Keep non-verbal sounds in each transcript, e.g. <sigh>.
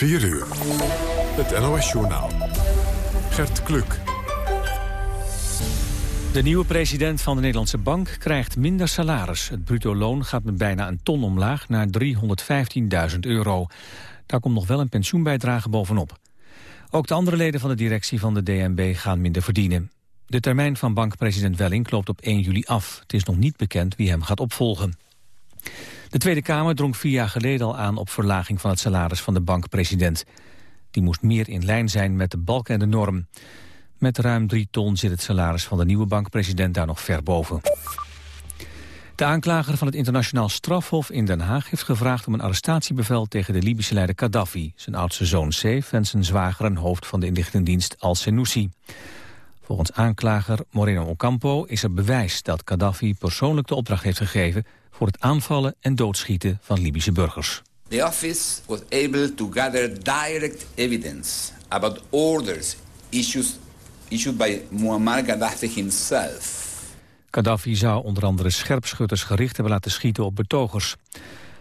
4 uur. Het NOS-journaal. Gert Kluk. De nieuwe president van de Nederlandse Bank krijgt minder salaris. Het bruto loon gaat met bijna een ton omlaag naar 315.000 euro. Daar komt nog wel een pensioenbijdrage bovenop. Ook de andere leden van de directie van de DNB gaan minder verdienen. De termijn van bankpresident Welling loopt op 1 juli af. Het is nog niet bekend wie hem gaat opvolgen. De Tweede Kamer drong vier jaar geleden al aan op verlaging van het salaris van de bankpresident. Die moest meer in lijn zijn met de balk en de norm. Met ruim drie ton zit het salaris van de nieuwe bankpresident daar nog ver boven. De aanklager van het internationaal strafhof in Den Haag heeft gevraagd om een arrestatiebevel tegen de Libische leider Gaddafi, zijn oudste zoon Seif en zijn zwager en hoofd van de inlichtingendienst Al-Senussi. Volgens aanklager Moreno Ocampo is er bewijs dat Gaddafi persoonlijk de opdracht heeft gegeven voor het aanvallen en doodschieten van Libische burgers. The office was able to gather direct evidence about orders issued, issued by Muammar Gaddafi himself. Gaddafi zou onder andere scherpschutters gericht hebben laten schieten op betogers.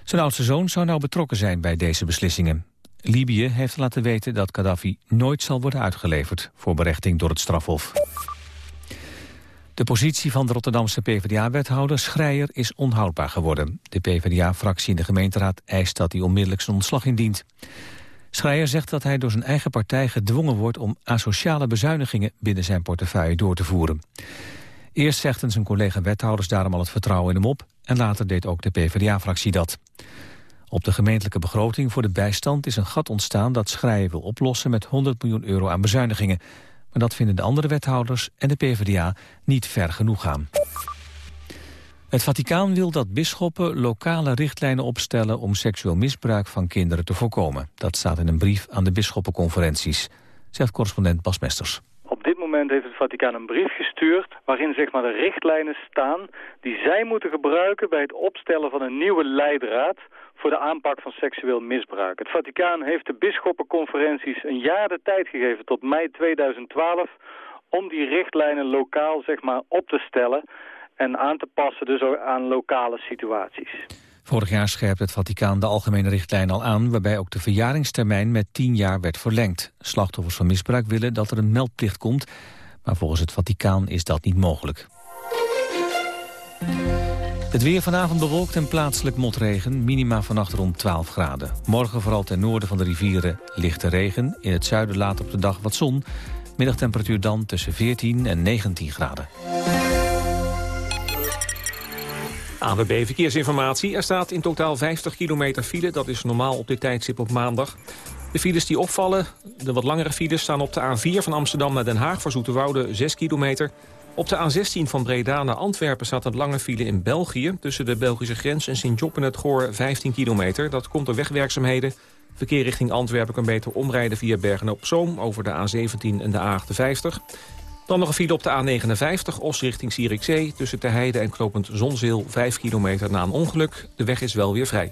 Zijn oudste zoon zou nou betrokken zijn bij deze beslissingen. Libië heeft laten weten dat Gaddafi nooit zal worden uitgeleverd voor berechting door het strafhof. De positie van de Rotterdamse PvdA-wethouder Schreier is onhoudbaar geworden. De PvdA-fractie in de gemeenteraad eist dat hij onmiddellijk zijn ontslag indient. Schreier zegt dat hij door zijn eigen partij gedwongen wordt om asociale bezuinigingen binnen zijn portefeuille door te voeren. Eerst zegden zijn collega-wethouders daarom al het vertrouwen in hem op en later deed ook de PvdA-fractie dat. Op de gemeentelijke begroting voor de bijstand is een gat ontstaan dat Schreier wil oplossen met 100 miljoen euro aan bezuinigingen. Maar dat vinden de andere wethouders en de PvdA niet ver genoeg gaan. Het Vaticaan wil dat bisschoppen lokale richtlijnen opstellen om seksueel misbruik van kinderen te voorkomen. Dat staat in een brief aan de bisschoppenconferenties, zegt correspondent Bas Mesters. Op dit moment heeft het Vaticaan een brief gestuurd waarin zeg maar, de richtlijnen staan die zij moeten gebruiken bij het opstellen van een nieuwe leidraad voor de aanpak van seksueel misbruik. Het Vaticaan heeft de bisschoppenconferenties een jaar de tijd gegeven tot mei 2012 om die richtlijnen lokaal zeg maar, op te stellen en aan te passen dus aan lokale situaties. Vorig jaar scherpte het Vaticaan de algemene richtlijn al aan... waarbij ook de verjaringstermijn met 10 jaar werd verlengd. Slachtoffers van misbruik willen dat er een meldplicht komt... maar volgens het Vaticaan is dat niet mogelijk. Het weer vanavond bewolkt en plaatselijk motregen. Minima vannacht rond 12 graden. Morgen vooral ten noorden van de rivieren lichte regen. In het zuiden later op de dag wat zon. Middagtemperatuur dan tussen 14 en 19 graden. ANWB Verkeersinformatie. Er staat in totaal 50 kilometer file. Dat is normaal op dit tijdstip op maandag. De files die opvallen, de wat langere files, staan op de A4 van Amsterdam naar Den Haag... voor Zoeterwoude 6 kilometer. Op de A16 van Breda naar Antwerpen staat een lange file in België... tussen de Belgische grens en Sint-Job het Goor 15 kilometer. Dat komt door wegwerkzaamheden. Verkeer richting Antwerpen kan beter omrijden via Bergen-op-Zoom... over de A17 en de A58. Dan nog een file op de A59, Os richting Zierikzee... tussen Terheide en Knopend Zonzeel 5 kilometer na een ongeluk. De weg is wel weer vrij.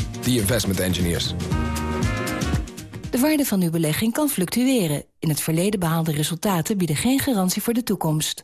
the investment engineers. De waarde van uw belegging kan fluctueren. In het verleden behaalde resultaten bieden geen garantie voor de toekomst.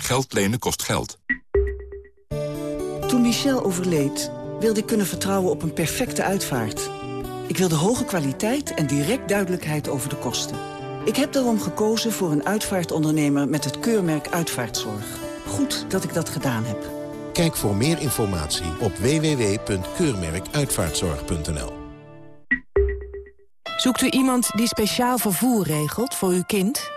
Geld lenen kost geld. Toen Michel overleed, wilde ik kunnen vertrouwen op een perfecte uitvaart. Ik wilde hoge kwaliteit en direct duidelijkheid over de kosten. Ik heb daarom gekozen voor een uitvaartondernemer met het keurmerk Uitvaartzorg. Goed dat ik dat gedaan heb. Kijk voor meer informatie op www.keurmerkuitvaartzorg.nl. Zoekt u iemand die speciaal vervoer regelt voor uw kind?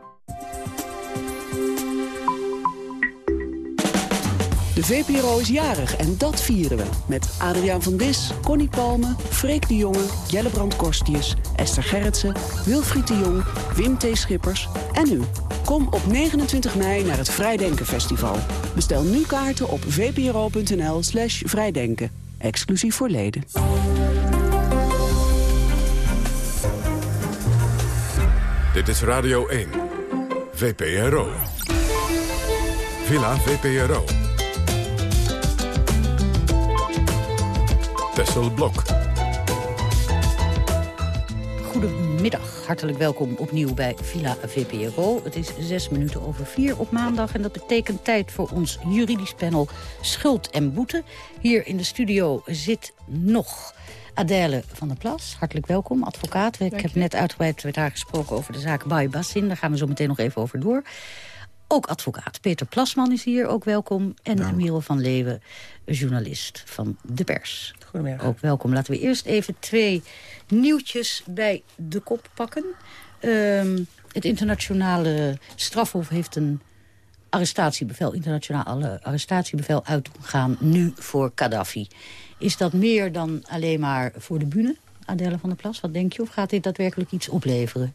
De VPRO is jarig en dat vieren we. Met Adriaan van Dis, Connie Palme, Freek de Jonge, Jellebrand Korstius, Esther Gerritsen, Wilfried de Jong, Wim T. Schippers en u. Kom op 29 mei naar het Vrijdenken Festival. Bestel nu kaarten op vpro.nl slash vrijdenken. Exclusief voor leden. Dit is Radio 1. VPRO. Villa VPRO. Tessel Blok. Goedemiddag, hartelijk welkom opnieuw bij Villa VPRO. Het is zes minuten over vier op maandag en dat betekent tijd voor ons juridisch panel Schuld en Boete. Hier in de studio zit nog Adèle van der Plas, hartelijk welkom, advocaat. Ik heb net uitgebreid met haar gesproken over de zaak Baye Bassin. Daar gaan we zo meteen nog even over door. Ook advocaat Peter Plasman is hier, ook welkom. En ja. Merel van Leeuwen, journalist van De Pers. Ook welkom. Laten we eerst even twee nieuwtjes bij de kop pakken. Um, het internationale strafhof heeft een arrestatiebevel, internationale arrestatiebevel uitgegaan nu voor Gaddafi. Is dat meer dan alleen maar voor de bühne, Adele van der Plas? Wat denk je? Of gaat dit daadwerkelijk iets opleveren?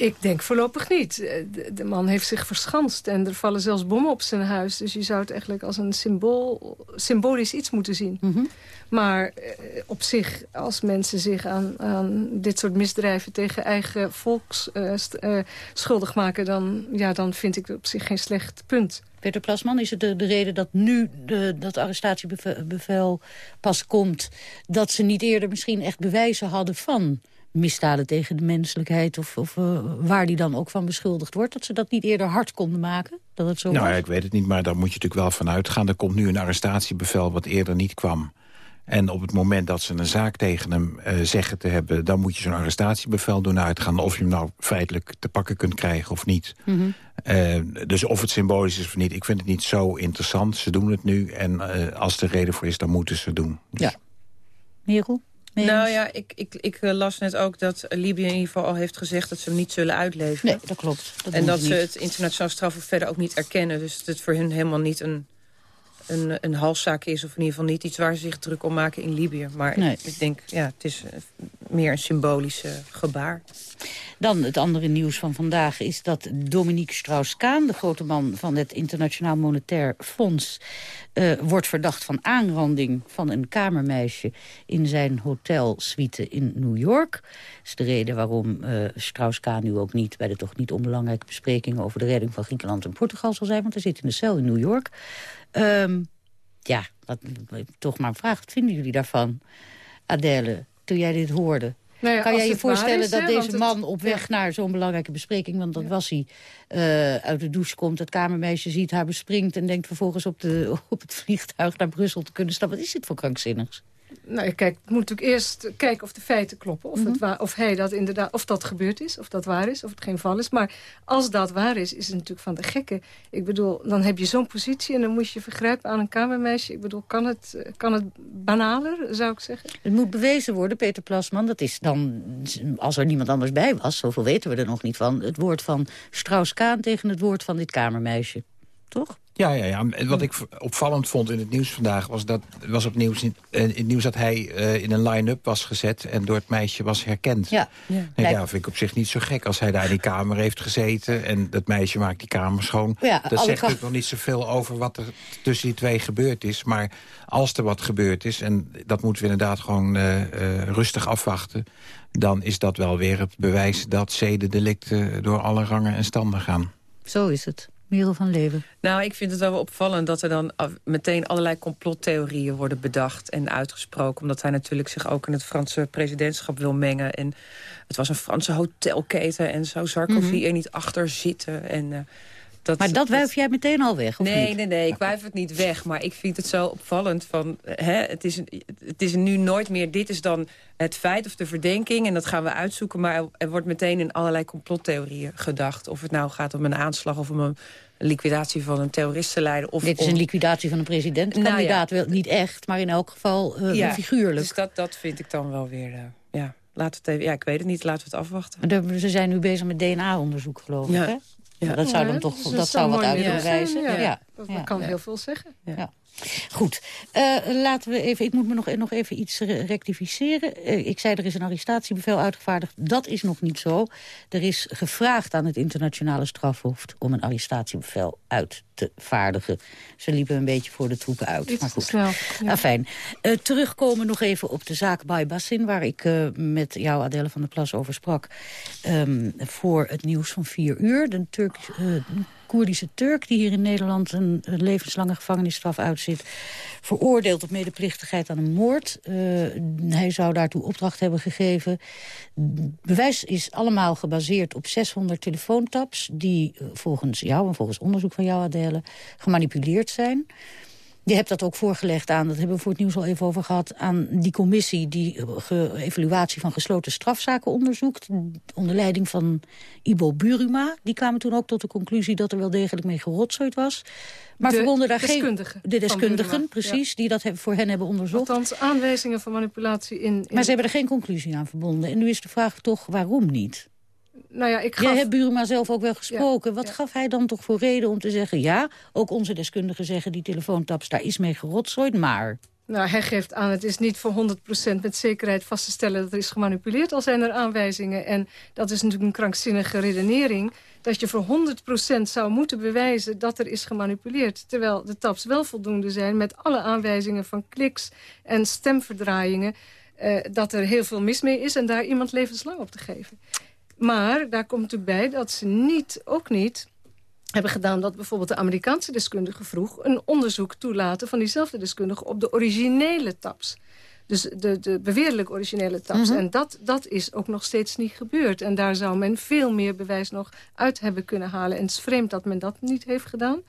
Ik denk voorlopig niet. De, de, man heeft zich verschanst en er vallen zelfs bommen op zijn huis. Dus je zou het eigenlijk als een symbool, symbolisch iets moeten zien. Mhm. Mm -hmm. Maar eh, op zich, als mensen zich aan, aan, dit soort misdrijven... tegen eigen volks uh, uh, schuldig maken... Dan, ja, dan vind ik het op zich geen slecht punt. Peter Plasman, is het de, de reden dat nu de, dat arrestatiebevel pas komt... dat ze niet eerder misschien echt bewijzen hadden van misdaden tegen de menselijkheid... of, of uh, waar die dan ook van beschuldigd wordt... dat ze dat niet eerder hard konden maken? Dat het zo nou, was? ik weet het niet, maar daar moet je natuurlijk wel van uitgaan. Er komt nu een arrestatiebevel wat eerder niet kwam. En op het moment dat ze een zaak tegen hem uh, zeggen te hebben... dan moet je zo'n arrestatiebevel doen uitgaan... of je hem nou feitelijk te pakken kunt krijgen of niet. Mm -hmm. uh, dus of het symbolisch is of niet, ik vind het niet zo interessant. Ze doen het nu en als er reden voor is, dan moeten ze het doen. Dus... Ja. Merel? Nou ja, ik, ik, ik las net ook dat Libië in ieder geval al heeft gezegd... dat ze hem niet zullen uitleveren. Nee, dat klopt. Dat en dat ze, ze het internationaal strafhof verder ook niet erkennen. Dus dat het voor hun helemaal niet een, een, een halszaak is... of in ieder geval niet iets waar ze zich druk om maken in Libië. Maar nee. ik, ik denk, ja, het is meer een symbolische gebaar. Dan het andere nieuws van vandaag is dat Dominique Strauss-Kaan... de grote man van het Internationaal Monetair Fonds... Uh, wordt verdacht van aanranding van een kamermeisje... in zijn hotelsuite in New York. Dat is de reden waarom uh, Strauss-Kaan nu ook niet... bij de toch niet onbelangrijke besprekingen... over de redding van Griekenland en Portugal zal zijn... want hij zit in de cel in New York. Um, ja, wat, toch maar een vraag. Wat vinden jullie daarvan, Adèle, toen jij dit hoorde? Nou ja, kan jij je voorstellen is, dat deze het, man op weg naar zo'n belangrijke bespreking... want dat ja. was hij, uh, uit de douche komt, het kamermeisje ziet haar bespringt... en denkt vervolgens op, de, <laughs> op het vliegtuig naar Brussel te kunnen stappen. Wat is dit voor krankzinnigs? Nou, kijk, het moet natuurlijk eerst kijken of de feiten kloppen. Of, mm -hmm. het waar, of, hij dat inderdaad, of dat gebeurd is, of dat waar is, of het geen val is. Maar als dat waar is, is het natuurlijk van de gekke. Ik bedoel, dan heb je zo'n positie en dan moet je vergrijpen aan een kamermeisje. Ik bedoel, kan het, kan het banaler, zou ik zeggen? Het moet bewezen worden, Peter Plasman. Dat is dan, als er niemand anders bij was, zoveel weten we er nog niet van... het woord van Strauss-Kaan tegen het woord van dit kamermeisje. Toch? Ja, ja, ja. En wat ik opvallend vond in het nieuws vandaag... was, dat, was op nieuws, in, in het nieuws dat hij uh, in een line-up was gezet... en door het meisje was herkend. Ja, ja. En ja, vind ik op zich niet zo gek. Als hij daar in die kamer heeft gezeten... en dat meisje maakt die kamer schoon... Ja, dat zegt natuurlijk nog niet zoveel over wat er tussen die twee gebeurd is. Maar als er wat gebeurd is... en dat moeten we inderdaad gewoon uh, uh, rustig afwachten... dan is dat wel weer het bewijs dat zedendelicten... door alle rangen en standen gaan. Zo is het. Merel van Leeuwen. Nou, ik vind het wel opvallend dat er dan meteen allerlei complottheorieën worden bedacht en uitgesproken. Omdat hij natuurlijk zich ook in het Franse presidentschap wil mengen. En het was een Franse hotelketen en zou Sarkozy mm -hmm. er niet achter zitten. En uh, dat, maar dat wuif jij meteen al weg, of nee, niet? Nee, nee, ik wuif het niet weg. Maar ik vind het zo opvallend van... Hè, het, is, het is nu nooit meer... Dit is dan het feit of de verdenking. En dat gaan we uitzoeken. Maar er wordt meteen in allerlei complottheorieën gedacht. Of het nou gaat om een aanslag of om een liquidatie van een terroristenleider. Of Dit is om... een liquidatie van een presidentkandidaat. Nou ja. Niet echt, maar in elk geval uh, ja, figuurlijk. Dus dat, dat vind ik dan wel weer... Uh, ja, laten we het even, ja, ik weet het niet. Laten we het afwachten. Maar ze zijn nu bezig met DNA-onderzoek, geloof ik, ja. hè? Ja. dat zou dan toch dus dat zou wat uit bewijzen. Ja, ja. dat ja. kan heel veel zeggen. Ja. Goed, uh, laten we even, ik moet me nog, nog even iets rectificeren. Uh, ik zei er is een arrestatiebevel uitgevaardigd. Dat is nog niet zo. Er is gevraagd aan het internationale strafhof om een arrestatiebevel uit te vaardigen. Ze liepen een beetje voor de troepen uit. Iets maar goed. snel. Ja. Afijn. Uh, terugkomen nog even op de zaak bij Bassin... waar ik met jou, Adelle van der Plas, over sprak... Um, voor het nieuws van vier uur. De Turk, Koerdische Turk die hier in Nederland een, levenslange gevangenisstraf uitzit... veroordeeld op medeplichtigheid aan een moord. Uh, hij zou daartoe opdracht hebben gegeven. Bewijs is allemaal gebaseerd op 600 telefoontaps... die volgens jou en volgens onderzoek van jou, Adele, gemanipuleerd zijn... Je hebt dat ook voorgelegd aan, dat hebben we voor het nieuws al even over gehad... aan die commissie die evaluatie van gesloten strafzaken onderzoekt... onder leiding van Ibo Buruma. Die kwamen toen ook tot de conclusie dat er wel degelijk mee gerotzooid was. Maar de verbonden daar deskundigen geen... De deskundigen, precies, ja. die dat hebben, voor hen hebben onderzocht. Althans, aanwijzingen van manipulatie in, in... Maar ze hebben er geen conclusie aan verbonden. En nu is de vraag toch, waarom niet? Nou ja, ik gaf... Jij hebt Buruma zelf ook wel gesproken. Ja, Wat ja. gaf hij dan toch voor reden om te zeggen... ja, ook onze deskundigen zeggen die telefoontaps, daar is mee gerotzooid, maar... Nou, hij geeft aan, het is niet voor 100% met zekerheid vast te stellen dat er is gemanipuleerd. Al zijn er aanwijzingen. En dat is natuurlijk een krankzinnige redenering. Dat je voor 100% zou moeten bewijzen dat er is gemanipuleerd. Terwijl de taps wel voldoende zijn met alle aanwijzingen van kliks en stemverdraaiingen. Uh, dat er heel veel mis mee is en daar iemand levenslang op te geven. Maar daar komt natuurlijk bij dat ze niet, ook niet hebben gedaan dat bijvoorbeeld de Amerikaanse deskundige vroeg... een onderzoek toelaten van diezelfde deskundige op de originele taps. Dus de, de beweerlijk originele taps. Mhm. En dat, dat is ook nog steeds niet gebeurd. En daar zou men veel meer bewijs nog uit hebben kunnen halen. En het is vreemd dat men dat niet heeft gedaan.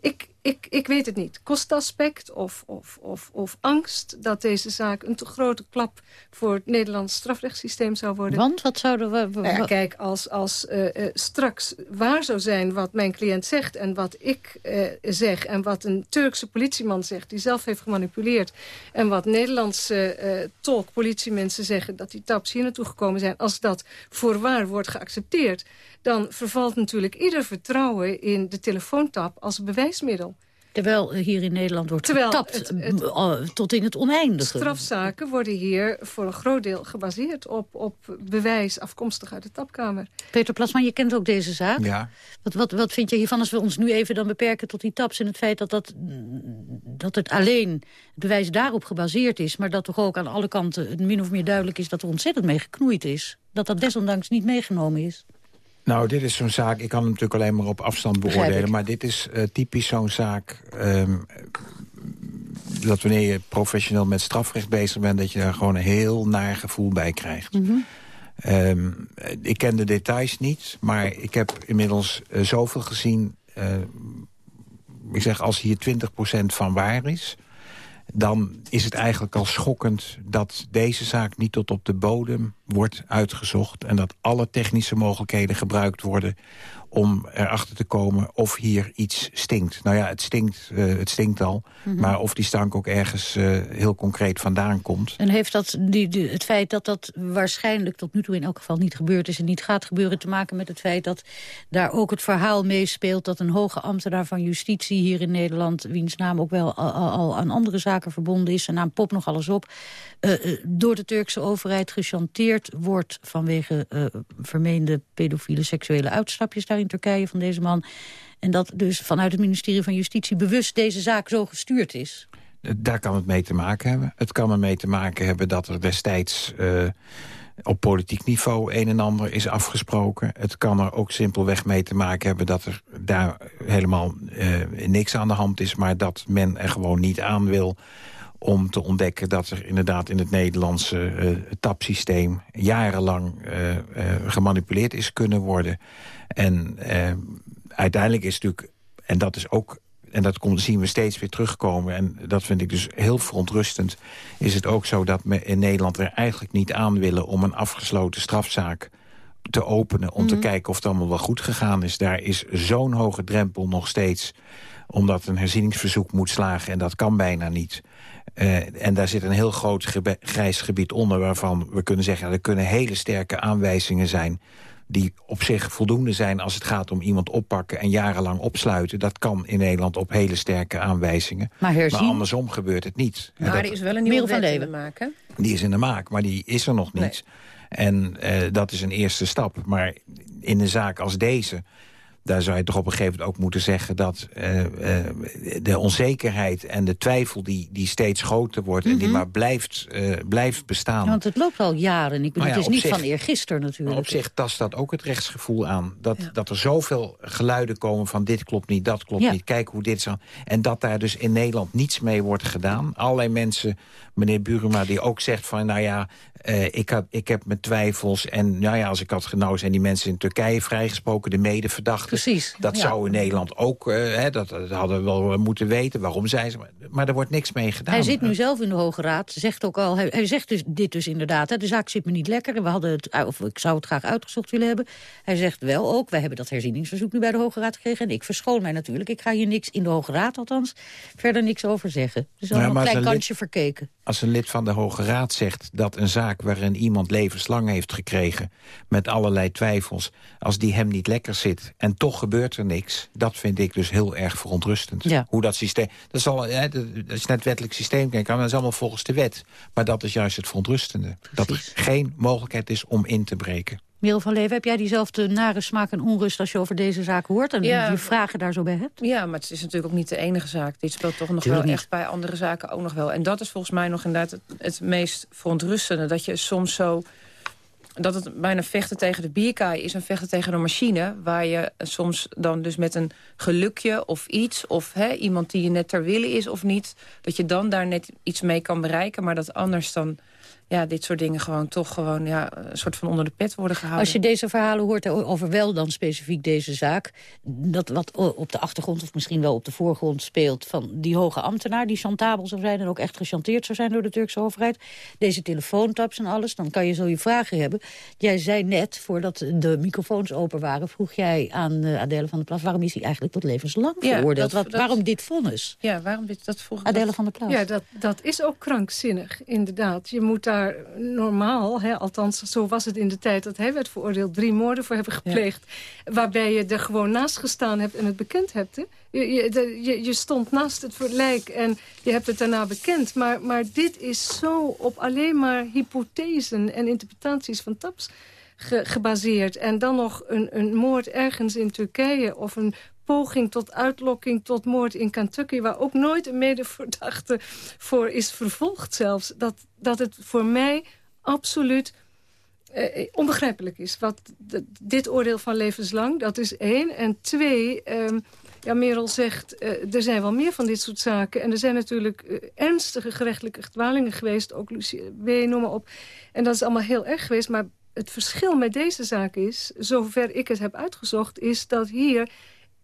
Ik, ik, ik weet het niet. Kostaspect of, of, of, of angst dat deze zaak een te grote klap voor het Nederlands strafrechtssysteem zou worden. Want wat zouden we... Nou ja, kijk, als, als uh, uh, straks waar zou zijn wat mijn cliënt zegt en wat ik uh, zeg... en wat een Turkse politieman zegt die zelf heeft gemanipuleerd... en wat Nederlandse tolk politiemensen zeggen dat die taps hier naartoe gekomen zijn... als dat voorwaar wordt geaccepteerd dan vervalt natuurlijk ieder vertrouwen in de telefoontap als bewijsmiddel. Terwijl hier in Nederland wordt Terwijl getapt het, het, tot in het oneindige. Strafzaken worden hier voor een groot deel gebaseerd op, op bewijs afkomstig uit de tapkamer. Peter Plasman, je kent ook deze zaak. Ja. Wat, wat, wat vind je hiervan als we ons nu even dan beperken tot die taps... en het feit dat, dat, dat het alleen het bewijs daarop gebaseerd is... maar dat toch ook aan alle kanten het min of meer duidelijk is... dat er ontzettend mee geknoeid is. Dat dat desondanks niet meegenomen is. Nou, dit is zo'n zaak, ik kan hem natuurlijk alleen maar op afstand beoordelen... maar dit is uh, typisch zo'n zaak... Um, dat wanneer je professioneel met strafrecht bezig bent... dat je daar gewoon een heel naar gevoel bij krijgt. Mm -hmm. um, ik ken de details niet, maar ik heb inmiddels uh, zoveel gezien... Uh, ik zeg, als hier 20% van waar is dan is het eigenlijk al schokkend dat deze zaak niet tot op de bodem wordt uitgezocht... en dat alle technische mogelijkheden gebruikt worden om erachter te komen of hier iets stinkt. Nou ja, het stinkt, uh, het stinkt al, mm -hmm. maar of die stank ook ergens uh, heel concreet vandaan komt. En heeft dat die, die, het feit dat dat waarschijnlijk tot nu toe in elk geval niet gebeurd is... en niet gaat gebeuren te maken met het feit dat daar ook het verhaal meespeelt... dat een hoge ambtenaar van justitie hier in Nederland... wiens naam ook wel al, al aan andere zaken verbonden is... zijn naam pop nog alles op... Uh, door de Turkse overheid gechanteerd wordt... vanwege vermeende pedofiele seksuele uitstapjes daar Turkije van deze man. En dat dus vanuit het ministerie van Justitie bewust deze zaak zo gestuurd is. Daar kan het mee te maken hebben. Het kan ermee te maken hebben dat er destijds uh, op politiek niveau een en ander is afgesproken. Het kan er ook simpelweg mee te maken hebben dat er daar helemaal uh, niks aan de hand is... maar dat men er gewoon niet aan wil om te ontdekken dat er inderdaad in het Nederlandse uh, tapsysteem... jarenlang uh, uh, gemanipuleerd is kunnen worden. En uiteindelijk is natuurlijk, en dat is ook... en dat zien we steeds weer terugkomen... en dat vind ik dus heel verontrustend... is het ook zo dat we in Nederland er eigenlijk niet aan willen... om een afgesloten strafzaak te openen... om te mhm. kijken of het allemaal wel goed gegaan is. Daar is zo'n hoge drempel nog steeds omdat een herzieningsverzoek moet slagen... en dat kan bijna niet. Uh, en daar zit een heel groot grijs gebied onder... waarvan we kunnen zeggen, er kunnen hele sterke aanwijzingen zijn die op zich voldoende zijn als het gaat om iemand oppakken... en jarenlang opsluiten. Dat kan in Nederland op hele sterke aanwijzingen. Maar, herzien... maar andersom gebeurt het niet. Maar er is wel een nieuwe de maak, hè? Die is in de maak, maar die is er nog niet. En uh, dat is een eerste stap. Maar in een zaak als deze daar zou je toch op een gegeven moment ook moeten zeggen... dat uh, uh, de onzekerheid en de twijfel die, die steeds groter wordt... en die mhm. maar blijft, uh, blijft bestaan. want het loopt al jaren. Ik bedoel, ja, het is niet van eergisteren natuurlijk. op zich tast dat ook het rechtsgevoel aan. Dat, dat er zoveel geluiden komen van dit klopt niet, dat klopt niet. Kijk hoe dit zo... En dat daar dus in Nederland niets mee wordt gedaan. Allerlei mensen, meneer Buruma, die ook zegt van... nou ja, ik, had, ik heb mijn twijfels. En nou ja, als ik had nou zijn die mensen in Turkije vrijgesproken, de medeverdachten. Precies. Dat zou in Nederland ook, uh, hè, dat, dat, hadden we wel moeten weten. Waarom zijn ze? Maar, er wordt niks mee gedaan. Hij zit nu zelf in de Hoge Raad. Zegt ook al, hij, hij zegt dus, dit dus inderdaad. Hè, de zaak zit me niet lekker. We hadden het, of ik zou het graag uitgezocht willen hebben. Hij zegt wel ook, wij hebben dat herzieningsverzoek nu bij de Hoge Raad gekregen. En ik verschoon mij natuurlijk. Ik ga hier niks, in de Hoge Raad althans, verder niks over zeggen. Dus al een klein kansje verkeken. Als een lid van de Hoge Raad zegt dat een zaak waarin iemand levenslang heeft gekregen... met allerlei twijfels, als die hem niet lekker zit... en toch gebeurt er niks, dat vind ik dus heel erg verontrustend. Hoe dat systeem... Dat is, al, hè, dat is net wettelijk systeem, kijk, dat is allemaal volgens de wet. Maar dat is juist het verontrustende. Dat er geen mogelijkheid is om in te breken. Merel van Leven, heb jij diezelfde nare smaak en onrust... als je over deze zaak hoort en ja, die vragen daar zo bij hebt? Ja, maar het is natuurlijk ook niet de enige zaak. Dit speelt toch nog wel echt bij andere zaken ook nog wel. En dat is volgens mij nog inderdaad het, het meest verontrustende. Dat je soms zo dat het bijna vechten tegen de bierkaai is... en vechten tegen een machine... waar je soms dan dus met een gelukje of iets... of hè, iemand die je net ter wille is of niet... dat je dan daar net iets mee kan bereiken... maar dat anders dan ja, dit soort dingen gewoon toch gewoon ja, een soort van onder de pet worden gehouden. Als je deze verhalen hoort over wel dan specifiek deze zaak... dat wat op de achtergrond of misschien wel op de voorgrond speelt... van die hoge ambtenaar die chantabel zou zijn... en ook echt gechanteerd zou zijn door de Turkse overheid... deze telefoontaps en alles, dan kan je zo je vragen hebben. Jij zei net, voordat de microfoons open waren... vroeg jij aan uh, Adele van der Plas... waarom is hij eigenlijk tot levenslang veroordeeld? Ja, dat, waarom dit vonnis? Ja, waarom dit, dat vroeg Adele van der Plas. Ja, dat, dat is ook krankzinnig, inderdaad. Je moet daar normaal, hè, althans zo was het in de tijd dat hij werd veroordeeld... drie moorden voor hebben gepleegd. Waarbij je er gewoon naast gestaan hebt en het bekend hebt. Hè? Je, je, je, stond naast het lijk en je hebt het daarna bekend. Maar, maar dit is zo op alleen maar hypothesen en interpretaties van TAPS gebaseerd. En dan nog een, een moord ergens in Turkije of een poging tot uitlokking tot moord in Kentucky... waar ook nooit een medeverdachte voor is vervolgd zelfs. Dat, dat het voor mij absoluut eh, onbegrijpelijk is. Wat dit oordeel van levenslang, dat is één. En twee, eh, ja, Merel zegt, uh, er zijn wel meer van dit soort zaken. En er zijn natuurlijk uh, ernstige gerechtelijke dwalingen geweest. Ook Lucie B, noem maar op. En dat is allemaal heel erg geweest. Maar het verschil met deze zaak is, zover ik het heb uitgezocht... is dat hier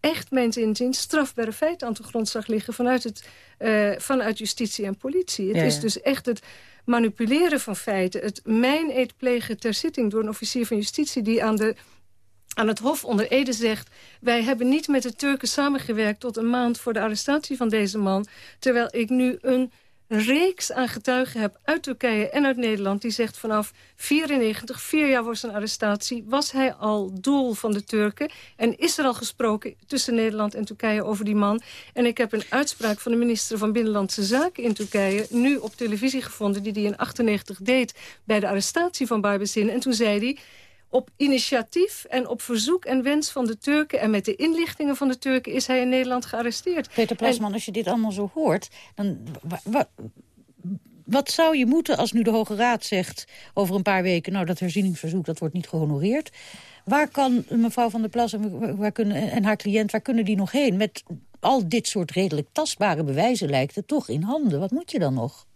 echt, mijn inziens, strafbare feiten aan de grondslag liggen... vanuit, het, uh, vanuit justitie en politie. Het is dus echt het manipuleren van feiten. Het mijn eet plegen ter zitting door een officier van justitie... die aan, de, aan het hof onder Ede zegt... wij hebben niet met de Turken samengewerkt tot een maand voor de arrestatie van deze man... terwijl ik nu een reeks aan getuigen heb uit Turkije en uit Nederland... die zegt vanaf 94, vier jaar voor zijn arrestatie... was hij al doel van de Turken. En is er al gesproken tussen Nederland en Turkije over die man. En ik heb een uitspraak van de minister van Binnenlandse Zaken in Turkije... nu op televisie gevonden, die hij in 98 deed... bij de arrestatie van Barbezin. En toen zei hij op initiatief en op verzoek en wens van de Turken... en met de inlichtingen van de Turken is hij in Nederland gearresteerd. Peter Plasman, als je dit allemaal zo hoort... dan wat zou je moeten als nu de Hoge Raad zegt over een paar weken... nou, dat herzieningsverzoek dat wordt niet gehonoreerd. Waar kan mevrouw Van der Plas en, waar kunnen, en haar cliënt... waar kunnen die nog heen? Met al dit soort redelijk tastbare bewijzen lijkt het toch in handen. Wat moet je dan nog?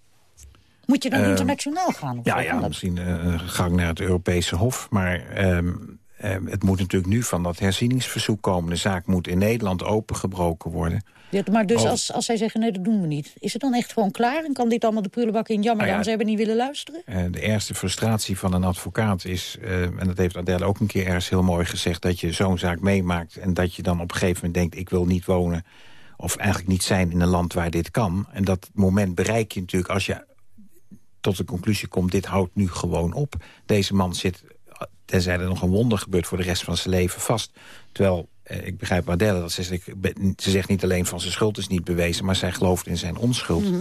Moet je dan Ehm, internationaal gaan? Of Ja, ja dat? misschien een gang naar het Europese Hof. Maar ehm, ehm, het moet natuurlijk nu van dat herzieningsverzoek komen. De zaak moet in Nederland opengebroken worden. Ja, maar dus Oh. als, als zij zeggen, nee, dat doen we niet. Is het dan echt gewoon klaar? En kan dit allemaal de prullenbak in? Jammer, Nou ja, dan ze hebben niet willen luisteren? Eh, de eerste frustratie van een advocaat is... eh, en dat heeft Adele ook een keer ergens heel mooi gezegd... dat je zo'n zaak meemaakt en dat je dan op een gegeven moment denkt... ik wil niet wonen of eigenlijk niet zijn in een land waar dit kan. En dat moment bereik je natuurlijk als je tot de conclusie komt... dit houdt nu gewoon op. Deze man zit, tenzij er nog een wonder gebeurt... voor de rest van zijn leven vast. Terwijl, eh, ik begrijp Adele, dat ze ze zegt niet alleen van zijn schuld is niet bewezen... maar zij gelooft in zijn onschuld. Mhm.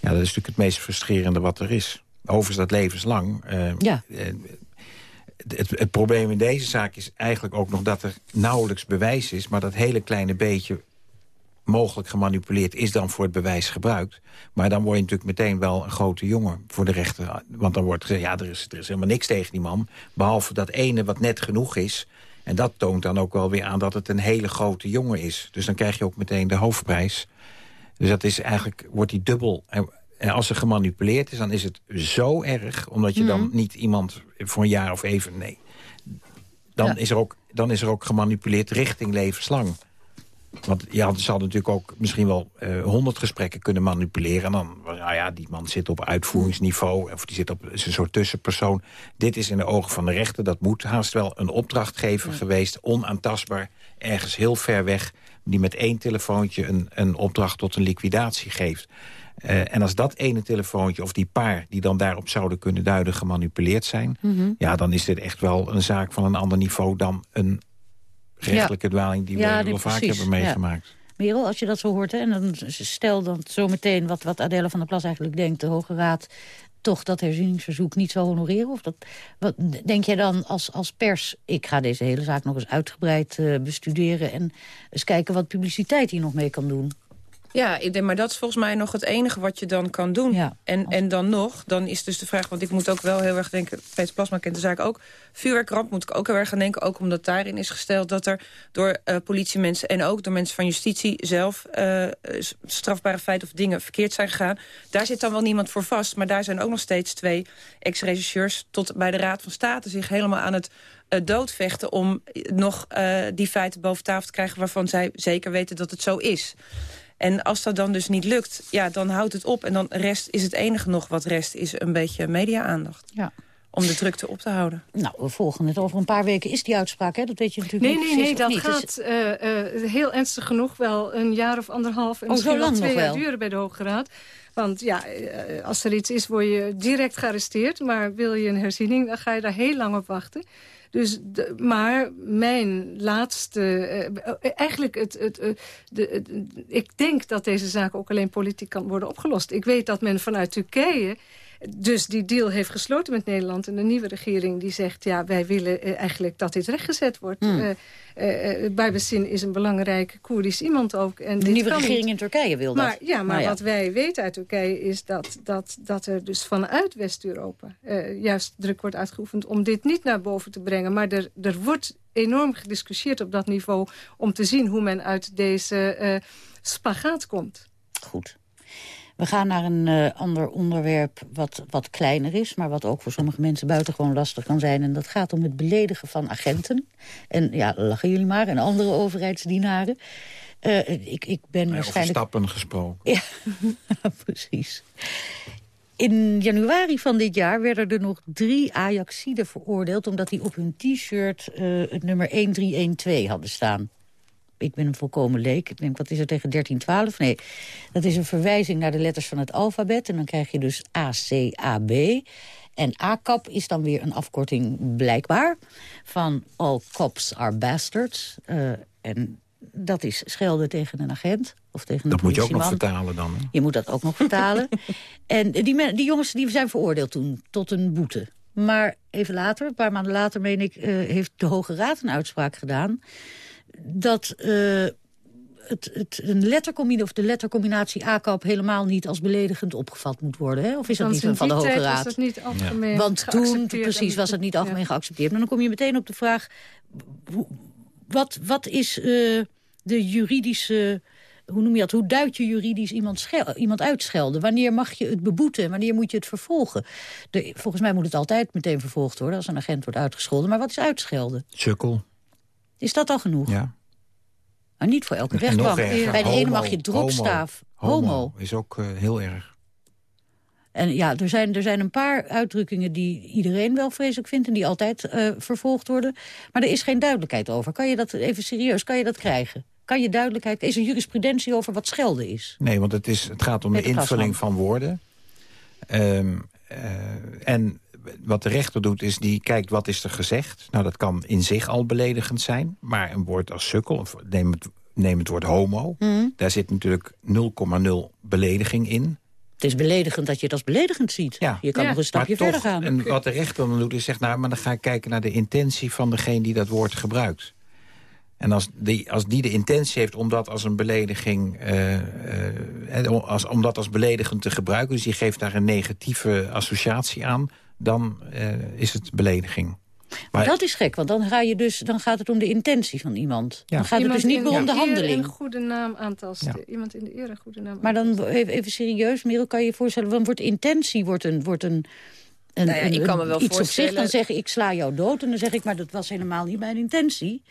Ja, dat is natuurlijk het meest frustrerende wat er is. Overigens, dat levenslang. eh, Ja. eh, het, het probleem in deze zaak is eigenlijk ook nog dat er nauwelijks bewijs is... maar dat hele kleine beetje mogelijk gemanipuleerd is dan voor het bewijs gebruikt. Maar dan word je natuurlijk meteen wel een grote jongen voor de rechter. Want dan wordt gezegd, ja, er is, er is helemaal niks tegen die man... behalve dat ene wat net genoeg is... En dat toont dan ook wel weer aan dat het een hele grote jongen is. Dus dan krijg je ook meteen de hoofdprijs. Dus dat is eigenlijk, wordt die dubbel. En als er gemanipuleerd is, dan is het zo erg... omdat je dan Mhm. niet iemand voor een jaar of even... nee, dan, is, er ook, dan is er ook gemanipuleerd richting levenslang. Want je had, zal natuurlijk ook misschien wel eh, honderd gesprekken kunnen manipuleren. En dan, nou ja, die man zit op uitvoeringsniveau... of die zit op is een soort tussenpersoon. Dit is in de ogen van de rechter, dat moet haast wel een opdrachtgever geweest... onaantastbaar, ergens heel ver weg... die met één telefoontje een, een opdracht tot een liquidatie geeft. Eh, en als dat ene telefoontje of die paar die dan daarop zouden kunnen duiden... gemanipuleerd zijn, Mhm. ja, dan is dit echt wel een zaak van een ander niveau... dan een rechtelijke dwaling die we Ja, wel nee, vaak hebben Ja. meegemaakt. Merel, als je dat zo hoort, hè, en dan stel dan zometeen wat, wat Adele van der Plas eigenlijk denkt... de Hoge Raad toch dat herzieningsverzoek niet zal honoreren? Of dat, wat, denk jij dan als, als pers, ik ga deze hele zaak nog eens uitgebreid eh, bestuderen... en eens kijken wat publiciteit hier nog mee kan doen? Ja, ik denk, maar dat is volgens mij nog het enige wat je dan kan doen. En, en dan nog, dan is dus de vraag... want ik moet ook wel heel erg denken... Peter Plasma kent de zaak ook. Vuurwerkramp moet ik ook heel erg aan denken. Ook omdat daarin is gesteld dat er door eh, politiemensen... en ook door mensen van justitie zelf... eh, strafbare feiten of dingen verkeerd zijn gegaan. Daar zit dan wel niemand voor vast. Maar daar zijn ook nog steeds twee ex-regisseurs... tot bij de Raad van State zich helemaal aan het eh, doodvechten... om nog die feiten boven tafel te krijgen... waarvan zij zeker weten dat het zo is. En als dat dan dus niet lukt, ja, dan houdt het op. En dan rest, is het enige nog wat rest, is een beetje media-aandacht. Ja. Om de drukte op te houden. Nou, we volgen het. Over een paar weken is die uitspraak, hè? Dat weet je natuurlijk Nee, niet nee, nee, dat niet. Dus- gaat eh, eh, heel ernstig genoeg wel een jaar of anderhalf... en Oh, misschien zo wel lang twee nog jaar wel. duren bij de Hoge Raad. Want ja, eh, als er iets is, word je direct gearresteerd. Maar wil je een herziening, dan ga je daar heel lang op wachten. Dus, maar mijn laatste... eh, eh, eigenlijk, het, het, eh, de, het- ik denk dat deze zaak ook alleen politiek kan worden opgelost. Ik weet dat men vanuit Turkije dus die deal heeft gesloten met Nederland. En de nieuwe regering die zegt... ja, wij willen eh, eigenlijk dat dit rechtgezet wordt. Hmm. Eh eh, Baybassin is een belangrijk Koerdisch iemand ook. En De nieuwe regering niet. in Turkije wil dat. Maar, ja, maar Nou ja. wat wij weten uit Turkije is dat, dat, dat er dus vanuit West-Europa... juist druk wordt uitgeoefend om dit niet naar boven te brengen. Maar er, er wordt enorm gediscussieerd op dat niveau... om te zien hoe men uit deze eh spagaat komt. Goed. We gaan naar een eh, ander onderwerp wat, wat kleiner is... maar wat ook voor sommige mensen buitengewoon lastig kan zijn. En dat gaat om het beledigen van agenten. En ja, lachen jullie maar, en andere overheidsdienaren. Eh, ik, ik ben Over waarschijnlijk... stappen gesproken. Ja, <laughs> precies. In januari van dit jaar werden er nog drie Ajaxiden veroordeeld... omdat die op hun t-shirt eh, het nummer 1312 hadden staan. Ik ben een volkomen leek. Ik denk, wat is er tegen 1312? Nee, dat is een verwijzing naar de letters van het alfabet. En dan krijg je dus ACAB. En ACAP is dan weer een afkorting, blijkbaar... van All Cops Are Bastards. Eh, en dat is schelden tegen een agent of tegen een Dat moet je ook nog vertalen dan. hè? Je moet dat ook nog vertalen. <laughs> en die, men- die jongens die zijn veroordeeld toen tot een boete. Maar even later, een paar maanden later, meen ik... eh, heeft de Hoge Raad een uitspraak gedaan... dat eh, het, het, een lettercombinatie, of de lettercombinatie ACAP... helemaal niet als beledigend opgevat moet worden. Hè? Of is dat niet van de Hoge Raad? was niet algemeen Want toen, precies, was het niet algemeen Ja. geaccepteerd. Maar dan kom je meteen op de vraag... wat, wat is eh, de juridische hoe noem je dat? Hoe duid je juridisch iemand, schel, iemand uitschelden? Wanneer mag je het beboeten? Wanneer moet je het vervolgen? De, volgens mij moet het altijd meteen vervolgd worden... als een agent wordt uitgescholden. Maar wat is uitschelden? Sukkel. Is dat al genoeg? Ja. Maar niet voor elke rechtbank. Bij de ene mag je dropstaaf. Homo, Homo. is ook eh, heel erg. En ja, er zijn, er zijn een paar uitdrukkingen die iedereen wel vreselijk vindt... en die altijd eh, vervolgd worden. Maar er is geen duidelijkheid over. Kan je dat, even serieus, kan je dat krijgen? Kan je duidelijkheid, is er jurisprudentie over wat schelden is? Nee, want het, is, het gaat om de invulling van woorden. Ehm, eh, en wat de rechter doet is, die kijkt wat is er gezegd. Nou, dat kan in zich al beledigend zijn. Maar een woord als sukkel, of neem het, neem het woord homo... Mhm. daar zit natuurlijk 0,0 belediging in. Het is beledigend dat je het als beledigend ziet. Ja. Je kan nog een stapje Maar verder toch, gaan. En wat de rechter dan doet, is zegt... nou, maar dan ga ik kijken naar de intentie van degene die dat woord gebruikt. En als die, als die de intentie heeft om dat als een belediging... eh, eh, als, om dat als beledigend te gebruiken... dus die geeft daar een negatieve associatie aan... dan eh, is het belediging. Maar dat is gek, want dan, ga je dus, dan gaat het om de intentie van iemand. Dan gaat het dus niet meer om de eer handeling. een goede naam aantasten. Iemand in de eer een goede naam Maar dan even, even serieus, Merel, kan je je voorstellen... dan wordt intentie wordt een, wordt een, een, Nou ja, ik kan me wel iets op zich. voorstellen- Dan zeg ik, ik sla jou dood. En dan zeg ik, maar dat was helemaal niet mijn intentie.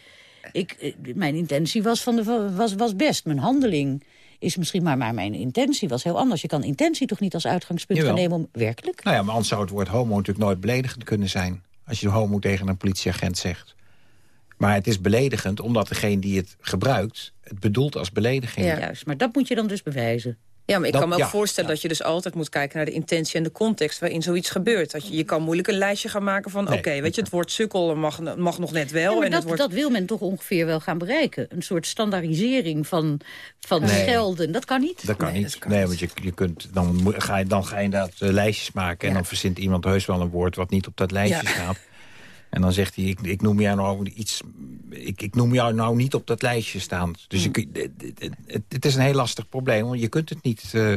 Ik, eh, mijn intentie was, van de, was, was best. Mijn handeling is misschien maar... maar mijn intentie was heel anders. Je kan intentie toch niet als uitgangspunt gaan nemen om... Werkelijk? Nou ja, maar anders zou het woord homo natuurlijk nooit beledigend kunnen zijn. Als je homo tegen een politieagent zegt. Maar het is beledigend omdat degene die het gebruikt... het bedoelt als belediging. Juist, maar dat moet je dan dus bewijzen. Ja, maar ik Dat- kan me ook ja, voorstellen dat je dus altijd moet kijken naar de intentie en de context waarin zoiets gebeurt. Dat je, je kan moeilijk een lijstje gaan maken van, Nee. oké, weet je, het woord sukkel mag, mag nog net wel. Ja, maar en dat, het wordt... dat wil men toch ongeveer wel gaan bereiken. Een soort standaardisering van, van Nee. schelden. Dat kan niet? Dat kan niet. nee, want je, je kunt, dan, ga je, dan ga je inderdaad eh, lijstjes maken... en dan verzint iemand heus wel een woord wat niet op dat lijstje Ja. staat. <laughs> En dan zegt hij, ik, ik noem jou nou iets... Ik, ik noem jou nou niet op dat lijstje staan. Dus je, kun- het, het- het, het is een heel lastig probleem. Want je kunt het niet eh,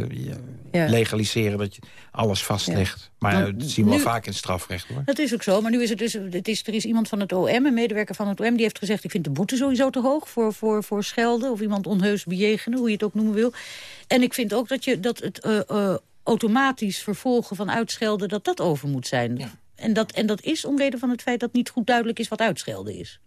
Ja. legaliseren dat je alles vastlegt. Maar Nou, eh, dat zien we nu- wel vaak in strafrecht, hoor. Dat is ook zo, maar nu is het dus, het is, er is iemand van het OM, een medewerker van het OM... die heeft gezegd, ik vind de boete sowieso te hoog voor, voor, voor schelden... of iemand onheus bejegenen, hoe je het ook noemen wil. En ik vind ook dat, je, dat het eh, eh, automatisch vervolgen van uitschelden... dat dat over moet zijn. En, dat, en dat is om reden van het feit dat niet goed duidelijk is wat uitschelden is.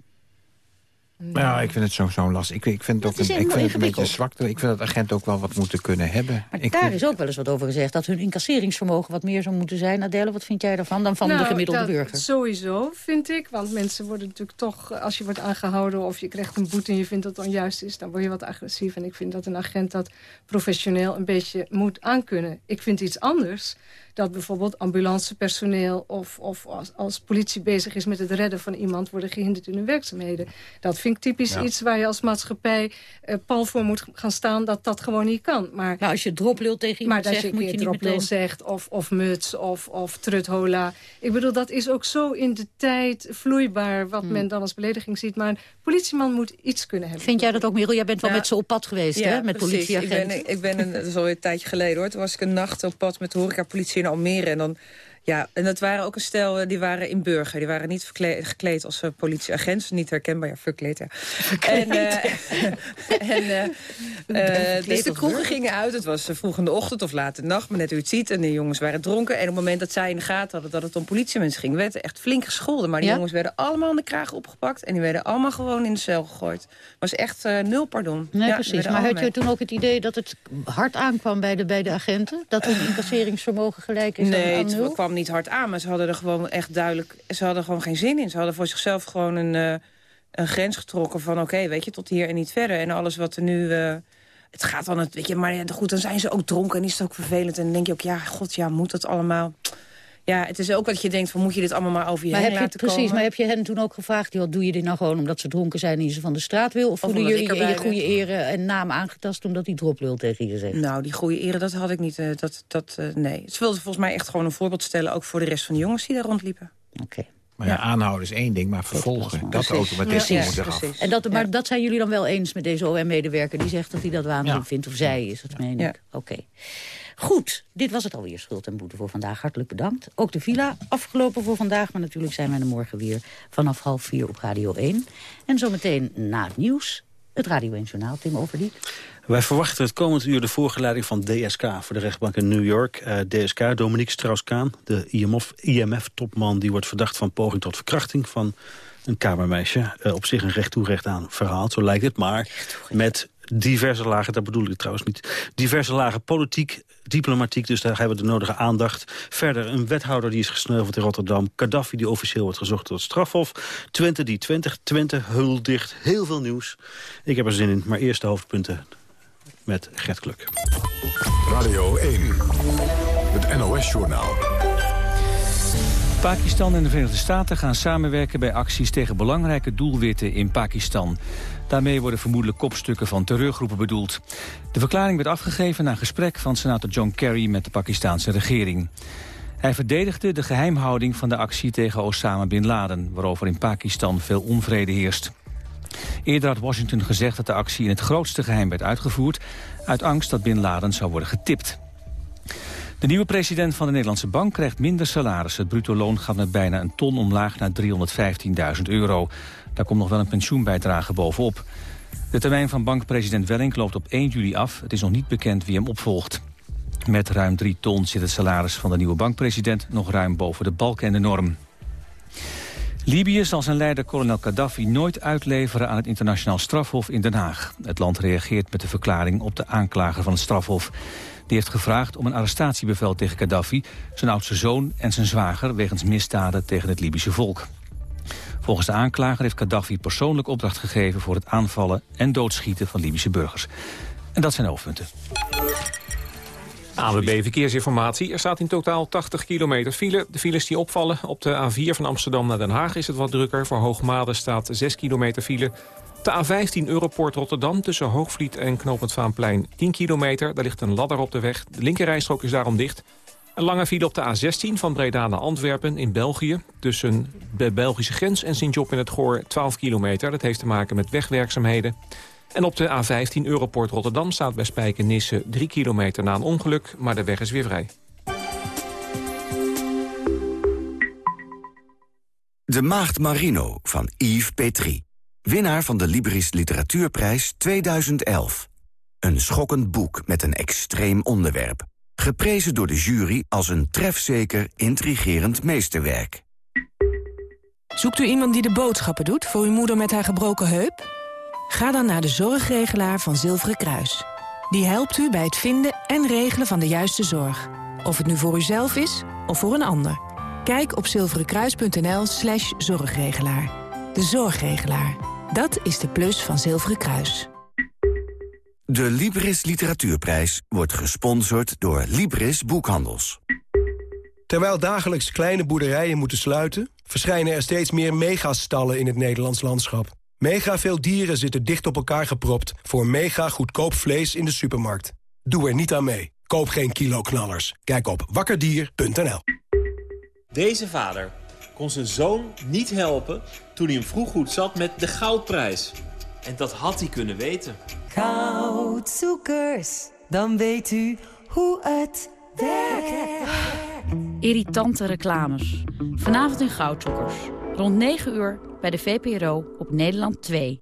Ja, ik vind het zo, zo lastig. Ik, ik vind het ook een, ik vind het een beetje ingewikkeld. zwakte. Ik vind dat agenten ook wel wat moeten kunnen hebben. Maar ik daar vind- is ook wel eens wat over gezegd... dat hun incasseringsvermogen wat meer zou moeten zijn. Adele, wat vind jij daarvan dan van de Nou, gemiddelde dat burger? Sowieso, vind ik. Want mensen worden natuurlijk toch, als je wordt aangehouden... of je krijgt een boete en je vindt dat het onjuist is... dan word je wat agressief. En ik vind dat een agent dat professioneel een beetje moet aankunnen. Ik vind iets anders dat bijvoorbeeld ambulancepersoneel... of, of als, als politie bezig is met het redden van iemand... worden gehinderd in hun werkzaamheden. Dat vind ik typisch Ja. iets waar je als maatschappij eh, pal voor moet gaan staan... dat dat gewoon niet kan. Maar, Nou, als je droplul tegen iemand maar dat zegt, je een moet keer je niet droplul meteen... zegt of, of muts of, of truthola. Ik bedoel, dat is ook zo in de tijd vloeibaar... wat men dan als belediging ziet. Maar een politieman moet iets kunnen hebben. Vind jij dat ook, Merel? Jij bent wel Ja. met ze op pad geweest, hè? Met precies. politieagenten. Ik ben, ik ben een, dat is alweer een tijdje geleden hoor. Toen was ik een nacht op pad met de horecapolitie in Almere. En dan, ja, en dat waren ook een stel, eh, die waren in burger. Die waren niet verkleed, gekleed als eh, politieagent. Niet herkenbaar, ja, verkleed, ja. En, eh, <laughs> en, eh, eh, dus de kroegen gingen uit. Het was vroeg in de ochtend of laat in de nacht, maar net u het ziet. En de jongens waren dronken. En op het moment dat zij in de gaten hadden dat het om politiemensen ging... werd er echt flink gescholden. Maar die Ja? jongens werden allemaal aan de kraag opgepakt. En die werden allemaal gewoon in de cel gegooid. was echt nul pardon. Nee, Ja, precies. Maar had je toen ook het idee dat het hard aankwam bij de, bij de agenten? Dat hun <sighs> incasseringsvermogen gelijk is aan- Nee, aan, het nul? Niet hard aan, maar ze hadden er gewoon echt duidelijk... ze hadden gewoon geen zin in. Ze hadden voor zichzelf gewoon een, eh, een grens getrokken van... oké, weet je, tot hier en niet verder. En alles wat er nu... eh, het gaat dan, het, weet je, maar goed, dan zijn ze ook dronken en is het ook vervelend. En dan denk je ook, ja, god, ja, moet dat allemaal... Ja, het is ook wat je denkt, van moet je dit allemaal maar over je Maar heen heb je, laten precies, komen? maar heb je hen toen ook gevraagd... Joh, doe je dit nou gewoon omdat ze dronken zijn en je ze van de straat wil? Of, voelen jullie je, je goede ere en naam aangetast... omdat die droplul tegen je zegt? Nou, die goede ere, dat had ik niet. eh, dat, dat, eh, nee. Ze wilden volgens mij echt gewoon een voorbeeld stellen... ook voor de rest van de jongens die daar rondliepen. Oké. Maar ja, aanhouden is één ding, maar vervolgen, dat Precies. automatisme Ja, moet eraf. precies. En dat, maar dat zijn jullie dan wel eens met deze OM-medewerker... die zegt dat hij dat waanzin Ja. vindt, of zij is, dat meen ik. Oké. Goed, dit was het alweer Schuld en Boete voor vandaag. Hartelijk bedankt. Ook de villa afgelopen voor vandaag. Maar natuurlijk zijn wij er morgen weer vanaf half vier op Radio 1. En zometeen na het nieuws Het Radio 1 Journaal, Tim Overdiek. Wij verwachten het komend uur de voorgeleiding van DSK voor de rechtbank in New York. Uh, DSK, Dominique Strauss-Kaan, de IMF-topman... die wordt verdacht van poging tot verkrachting van een kamermeisje. Uh, op zich een recht toe recht aan verhaal, zo lijkt het. Maar met diverse lagen, dat bedoel ik trouwens niet... diverse lagen politiek, diplomatiek, dus daar hebben we de nodige aandacht. Verder een wethouder die is gesneuveld in Rotterdam. Gaddafi die officieel wordt gezocht tot het strafhof. Twente die 20, Twente huldicht. Heel veel nieuws. Ik heb er zin in, maar eerst de hoofdpunten met Gert Kluk. Radio 1, het NOS-journaal. Pakistan en de Verenigde Staten gaan samenwerken bij acties tegen belangrijke doelwitten in Pakistan. Daarmee worden vermoedelijk kopstukken van terreurgroepen bedoeld. De verklaring werd afgegeven na gesprek van senator John Kerry met de Pakistanse regering. Hij verdedigde de geheimhouding van de actie tegen Osama Bin Laden... waarover in Pakistan veel onvrede heerst. Eerder had Washington gezegd dat de actie in het grootste geheim werd uitgevoerd... uit angst dat Bin Laden zou worden getipt. De nieuwe president van de Nederlandse Bank krijgt minder salaris. Het bruto loon gaat met bijna een ton omlaag naar 315.000 euro. Daar komt nog wel een pensioenbijdrage bovenop. De termijn van bankpresident Wellink loopt op 1 juli af. Het is nog niet bekend wie hem opvolgt. Met ruim 3 ton zit het salaris van de nieuwe bankpresident... nog ruim boven de balk en de norm. Libië zal zijn leider kolonel Gaddafi nooit uitleveren aan het internationaal strafhof in Den Haag. Het land reageert met de verklaring op de aanklager van het strafhof. Die heeft gevraagd om een arrestatiebevel tegen Gaddafi... zijn oudste zoon en zijn zwager wegens misdaden tegen het Libische volk. Volgens de aanklager heeft Gaddafi persoonlijk opdracht gegeven... voor het aanvallen en doodschieten van Libische burgers. En dat zijn de hoofdpunten. AWB Verkeersinformatie. Er staat in totaal 80 kilometer file. De files die opvallen op de A4 van Amsterdam naar Den Haag is het wat drukker. Voor Hoogmade staat 6 kilometer file. De A15 Europoort Rotterdam tussen Hoogvliet en Knopend Vaanplein 10 kilometer. Daar ligt een ladder op de weg. De linkerrijstrook is daarom dicht. Een lange file op de A16 van Breda naar Antwerpen in België. Tussen de Belgische grens en Sint-Job in het Goor 12 kilometer. Dat heeft te maken met wegwerkzaamheden. En op de A15 Europort Rotterdam staat bij Spijkenisse 3 kilometer na een ongeluk. Maar de weg is weer vrij. De Maagd Marino van Yves Petrie. Winnaar van de Libris Literatuurprijs 2011. Een schokkend boek met een extreem onderwerp. Geprezen door de jury als een trefzeker, intrigerend meesterwerk. Zoekt u iemand die de boodschappen doet voor uw moeder met haar gebroken heup? Ga dan naar de zorgregelaar van Zilveren Kruis. Die helpt u bij het vinden en regelen van de juiste zorg. Of het nu voor uzelf is of voor een ander. Kijk op zilverenkruis.nl slash zorgregelaar. De zorgregelaar. Dat is de plus van Zilveren Kruis. De Libris Literatuurprijs wordt gesponsord door Libris Boekhandels. Terwijl dagelijks kleine boerderijen moeten sluiten... verschijnen er steeds meer megastallen in het Nederlands landschap. Mega veel dieren zitten dicht op elkaar gepropt... voor mega goedkoop vlees in de supermarkt. Doe er niet aan mee. Koop geen kilo-knallers. Kijk op wakkerdier.nl. Deze vader kon zijn zoon niet helpen toen hij hem vroeg goed zat met de goudprijs. En dat had hij kunnen weten. Goudzoekers, dan weet u hoe het werkt. Irritante reclames. Vanavond in Goudzoekers. Rond 9 uur bij de VPRO op Nederland 2.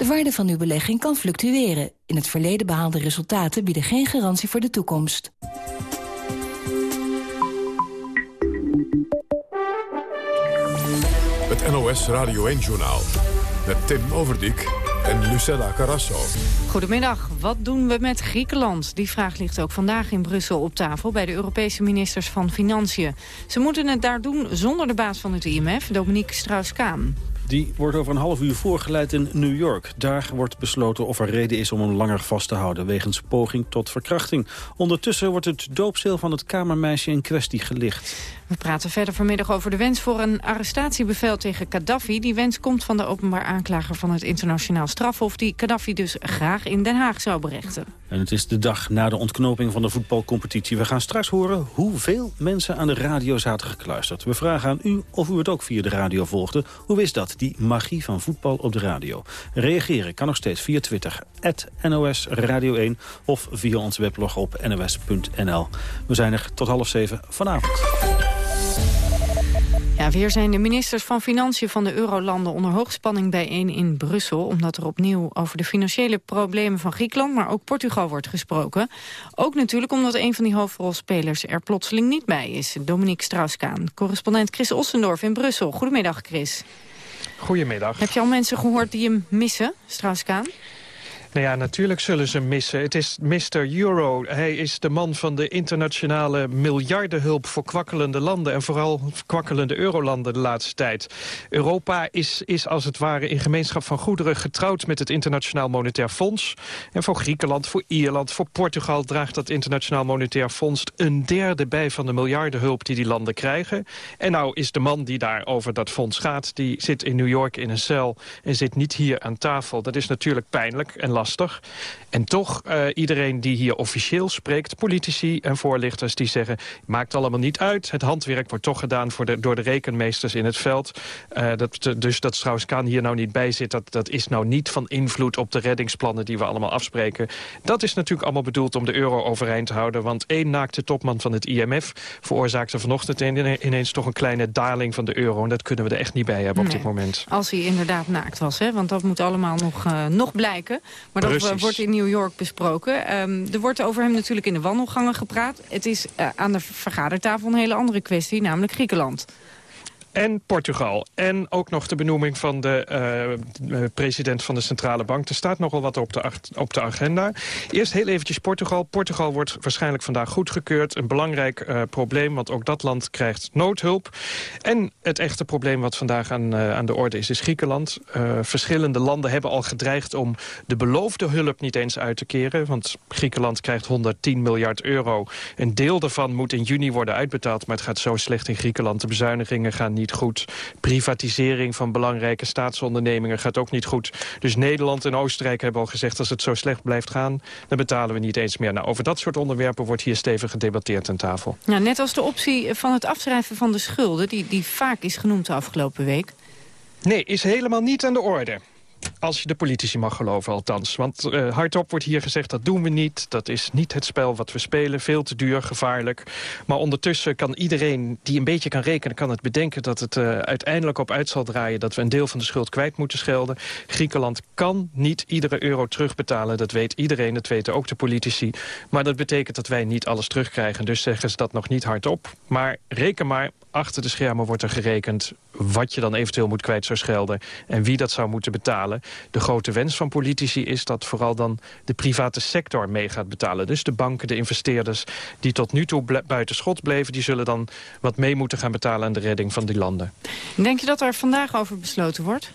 De waarde van uw belegging kan fluctueren. In het verleden behaalde resultaten bieden geen garantie voor de toekomst. Het NOS Radio 1-journaal met Tim Overdijk en Lucella Carrasso. Goedemiddag. Wat doen we met Griekenland? Die vraag ligt ook vandaag in Brussel op tafel... bij de Europese ministers van Financiën. Ze moeten het daar doen zonder de baas van het IMF, Dominique Strauss-Kaan. Die wordt over een half uur voorgeleid in New York. Daar wordt besloten of er reden is om hem langer vast te houden... wegens poging tot verkrachting. Ondertussen wordt het doopstil van het kamermeisje in kwestie gelicht. We praten verder vanmiddag over de wens voor een arrestatiebevel tegen Gaddafi. Die wens komt van de openbaar aanklager van het internationaal strafhof... die Gaddafi dus graag in Den Haag zou berechten. En het is de dag na de ontknoping van de voetbalcompetitie. We gaan straks horen hoeveel mensen aan de radio zaten gekluisterd. We vragen aan u of u het ook via de radio volgde. Hoe is dat, die magie van voetbal op de radio? Reageren kan nog steeds via Twitter, NOS Radio 1... of via ons weblog op nos.nl. We zijn er tot half zeven vanavond. Ja, weer zijn de ministers van Financiën van de Eurolanden onder hoogspanning bijeen in Brussel. Omdat er opnieuw over de financiële problemen van Griekenland, maar ook Portugal wordt gesproken. Ook natuurlijk omdat een van die hoofdrolspelers er plotseling niet bij is. Dominique Strauss-Kaan, correspondent Chris Ossendorf in Brussel. Goedemiddag Chris. Goedemiddag. Heb je al mensen gehoord die hem missen, Strauss-Kaan? Nou ja, natuurlijk zullen ze missen. Het is Mr. Euro. Hij is de man van de internationale miljardenhulp voor kwakkelende landen... en vooral kwakkelende eurolanden de laatste tijd. Europa is, is als het ware in gemeenschap van goederen getrouwd... met het Internationaal Monetair Fonds. En voor Griekenland, voor Ierland, voor Portugal... draagt dat Internationaal Monetair Fonds een derde bij... van de miljardenhulp die die landen krijgen. En nou is de man die daar over dat fonds gaat... die zit in New York in een cel en zit niet hier aan tafel. Dat is natuurlijk pijnlijk en lastig. En toch, uh, iedereen die hier officieel spreekt, politici en voorlichters... die zeggen, maakt allemaal niet uit. Het handwerk wordt toch gedaan voor de, door de rekenmeesters in het veld. Uh, dat, dus dat Strauss-Kaan hier nou niet bij zit... Dat, dat is nou niet van invloed op de reddingsplannen die we allemaal afspreken. Dat is natuurlijk allemaal bedoeld om de euro overeind te houden. Want één naakte topman van het IMF veroorzaakte vanochtend ineens toch een kleine daling van de euro. En dat kunnen we er echt niet bij hebben op dit moment. Als hij inderdaad naakt was, hè? want dat moet allemaal nog, uh, nog blijken. Maar dat Precies. wordt in New York besproken. Um, er wordt over hem natuurlijk in de wandelgangen gepraat. Het is uh, aan de vergadertafel een hele andere kwestie, namelijk Griekenland en Portugal. En ook nog de benoeming van de uh, president van de Centrale Bank. Er staat nogal wat op de, op de agenda. Eerst heel eventjes Portugal. Portugal wordt waarschijnlijk vandaag goedgekeurd. Een belangrijk uh, probleem, want ook dat land krijgt noodhulp. En het echte probleem wat vandaag aan, aan de orde is, is Griekenland. verschillende landen hebben al gedreigd om de beloofde hulp niet eens uit te keren. Want Griekenland krijgt 110 miljard euro. Een deel daarvan moet in juni worden uitbetaald. Maar het gaat zo slecht in Griekenland. De bezuinigingen gaan niet niet goed. Privatisering van belangrijke staatsondernemingen gaat ook niet goed. Dus Nederland en Oostenrijk hebben al gezegd... als het zo slecht blijft gaan, dan betalen we niet eens meer. Nou, over dat soort onderwerpen wordt hier stevig gedebatteerd aan tafel. Ja, net als de optie van het afschrijven van de schulden... die, die vaak is genoemd de afgelopen week. Nee, is helemaal niet aan de orde. Als je de politici mag geloven althans. Want uh, hardop wordt hier gezegd, dat doen we niet. Dat is niet het spel wat we spelen. Veel te duur, gevaarlijk. Maar ondertussen kan iedereen die een beetje kan rekenen... kan het bedenken dat het uh, uiteindelijk op uit zal draaien... dat we een deel van de schuld kwijt moeten schelden. Griekenland kan niet iedere euro terugbetalen. Dat weet iedereen, dat weten ook de politici. Maar dat betekent dat wij niet alles terugkrijgen. Dus zeggen ze dat nog niet hardop. Maar reken maar, achter de schermen wordt er gerekend... wat je dan eventueel moet kwijt zou schelden... en wie dat zou moeten betalen. De grote wens van politici is dat vooral dan de private sector mee gaat betalen. Dus de banken, de investeerders die tot nu toe buiten schot bleven... die zullen dan wat mee moeten gaan betalen aan de redding van die landen. Denk je dat er vandaag over besloten wordt?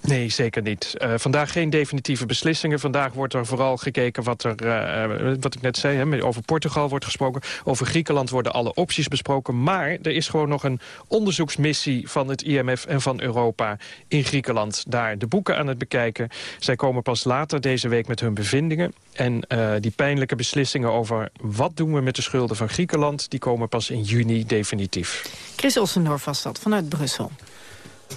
Nee, zeker niet. Uh, vandaag geen definitieve beslissingen. Vandaag wordt er vooral gekeken wat er, uh, wat ik net zei, hè, over Portugal wordt gesproken. Over Griekenland worden alle opties besproken. Maar er is gewoon nog een onderzoeksmissie van het IMF en van Europa in Griekenland. Daar de boeken aan het bekijken. Zij komen pas later deze week met hun bevindingen. En die pijnlijke beslissingen over wat doen we met de schulden van Griekenland... die komen pas in juni definitief. Chris Ossendorf was dat vanuit Brussel.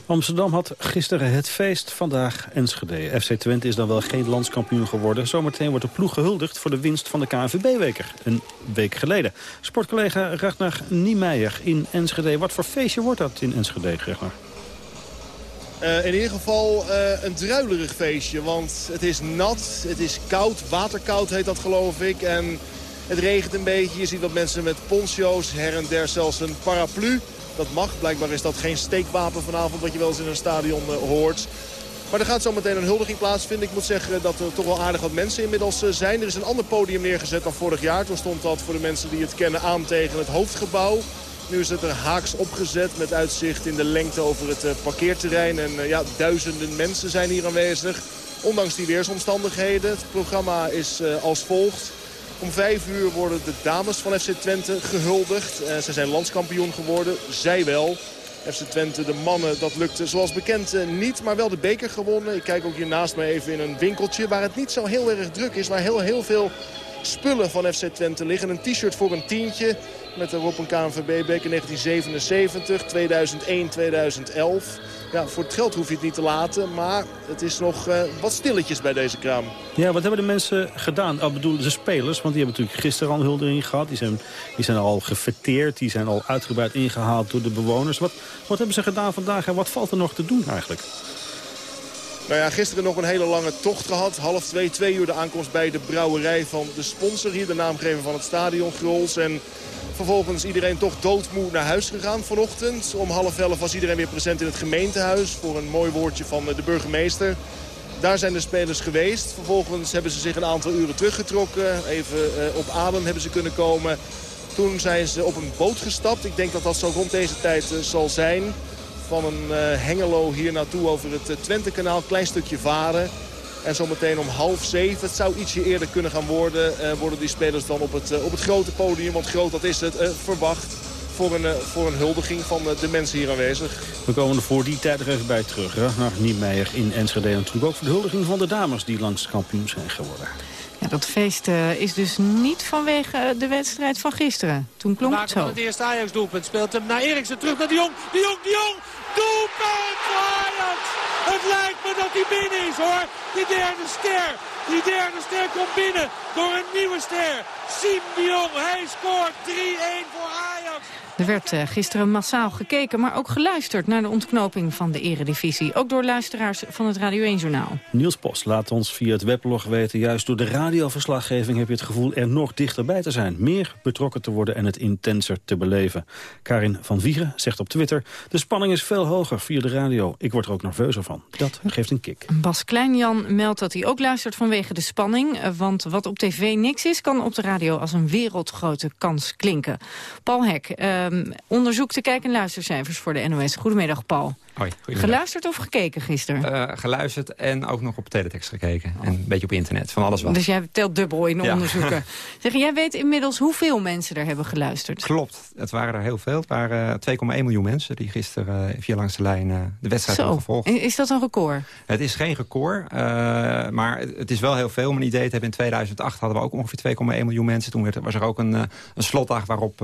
Amsterdam had gisteren het feest, vandaag Enschede. FC Twente is dan wel geen landskampioen geworden. Zometeen wordt de ploeg gehuldigd voor de winst van de KNVB-weker. Een week geleden. Sportcollega Ragnar Niemeyer in Enschede. Wat voor feestje wordt dat in Enschede, Ragnar? Uh, in ieder geval uh, een druilerig feestje, want het is nat, het is koud, waterkoud heet dat geloof ik. En het regent een beetje, je ziet wat mensen met poncho's, her en der zelfs een paraplu. Dat mag. Blijkbaar is dat geen steekwapen vanavond wat je wel eens in een stadion uh, hoort. Maar er gaat zo meteen een huldiging plaatsvinden. Ik moet zeggen dat er toch wel aardig wat mensen inmiddels uh, zijn. Er is een ander podium neergezet dan vorig jaar. Toen stond dat voor de mensen die het kennen aan tegen het hoofdgebouw. Nu is het er haaks opgezet met uitzicht in de lengte over het uh, parkeerterrein. En ja, duizenden mensen zijn hier aanwezig. Ondanks die weersomstandigheden. Het programma is als volgt. Om vijf uur worden de dames van FC Twente gehuldigd. Uh, ze zijn landskampioen geworden, zij wel. FC Twente, de mannen, dat lukte zoals bekend uh, niet, maar wel de beker gewonnen. Ik kijk ook hier naast me even in een winkeltje waar het niet zo heel erg druk is. Waar heel, heel veel spullen van FC Twente liggen. Een t-shirt voor een tientje met erop een KNVB-beker 1977, 2001, 2011. Ja, voor het geld hoef je het niet te laten, maar het is nog uh, wat stilletjes bij deze kraam. Ja, wat hebben de mensen gedaan? Ik oh, bedoel, de spelers, want die hebben natuurlijk gisteren al een huldiging gehad. Die zijn, die zijn al gefeteerd, die zijn al uitgebreid ingehaald door de bewoners. Wat, wat hebben ze gedaan vandaag en wat valt er nog te doen eigenlijk? Nou ja, gisteren nog een hele lange tocht gehad. Half twee, twee uur de aankomst bij de brouwerij van de sponsor hier. De naamgever van het stadion, Grols. En vervolgens iedereen toch doodmoe naar huis gegaan vanochtend. Om half elf was iedereen weer present in het gemeentehuis. Voor een mooi woordje van de burgemeester. Daar zijn de spelers geweest. Vervolgens hebben ze zich een aantal uren teruggetrokken. Even uh, op adem hebben ze kunnen komen. Toen zijn ze op een boot gestapt. Ik denk dat dat zo rond deze tijd uh, zal zijn van een uh, Hengelo hier naartoe over het uh, Twentekanaal. Klein stukje varen. En zometeen om half zeven, het zou ietsje eerder kunnen gaan worden... Uh, worden die spelers dan op het, op het grote podium, want groot dat is het, verwacht... Voor een, voor een huldiging van de mensen hier aanwezig. We komen er voor die tijd er even bij terug. Ragnar Niemeyer in Enschede natuurlijk ook voor de huldiging van de dames... die langs kampioen zijn geworden. Ja, dat feest uh, is dus niet vanwege de wedstrijd van gisteren. Toen klonk het zo. Van het eerste Ajax-doelpunt speelt hem naar Eriksen terug naar de Jong. De Jong, de Jong! Doelpunt Ajax! Het lijkt me dat hij binnen is hoor. Die derde ster. Die derde ster komt binnen door een nieuwe ster. Siem de Jong, hij scoort 3-1 voor Ajax. Er werd uh, gisteren massaal gekeken, maar ook geluisterd naar de ontknoping van de eredivisie. Ook door luisteraars van het Radio 1-journaal. Niels Post laat ons via het weblog weten... juist door de radioverslaggeving heb je het gevoel er nog dichterbij te zijn. Meer betrokken te worden en het intenser te beleven. Karin van Wiegen zegt op Twitter... de spanning is veel hoger via de radio. Ik word er ook nerveuzer van. Dat geeft een kick. Bas Kleinjan meldt dat hij ook luistert vanwege de spanning. Want wat op tv niks is, kan op de radio als een wereldgrote kans klinken. Paul Hek... Um, onderzoek de kijk- en luistercijfers voor de NOS. Goedemiddag, Paul. Hoi, geluisterd of gekeken gisteren? Uh, geluisterd en ook nog op teletext gekeken. En een beetje op internet, van alles wat. Dus jij telt dubbel in ja. onderzoeken. <laughs> zeg, jij weet inmiddels hoeveel mensen er hebben geluisterd? Klopt, het waren er heel veel. Het waren 2,1 miljoen mensen die gisteren uh, via langs de lijn de wedstrijd hebben gevolgd. Is dat een record? Het is geen record, maar het is wel heel veel. Om een idee te hebben, in 2008 hadden we ook ongeveer 2,1 miljoen mensen. Toen werd, was er ook een, een slotdag waarop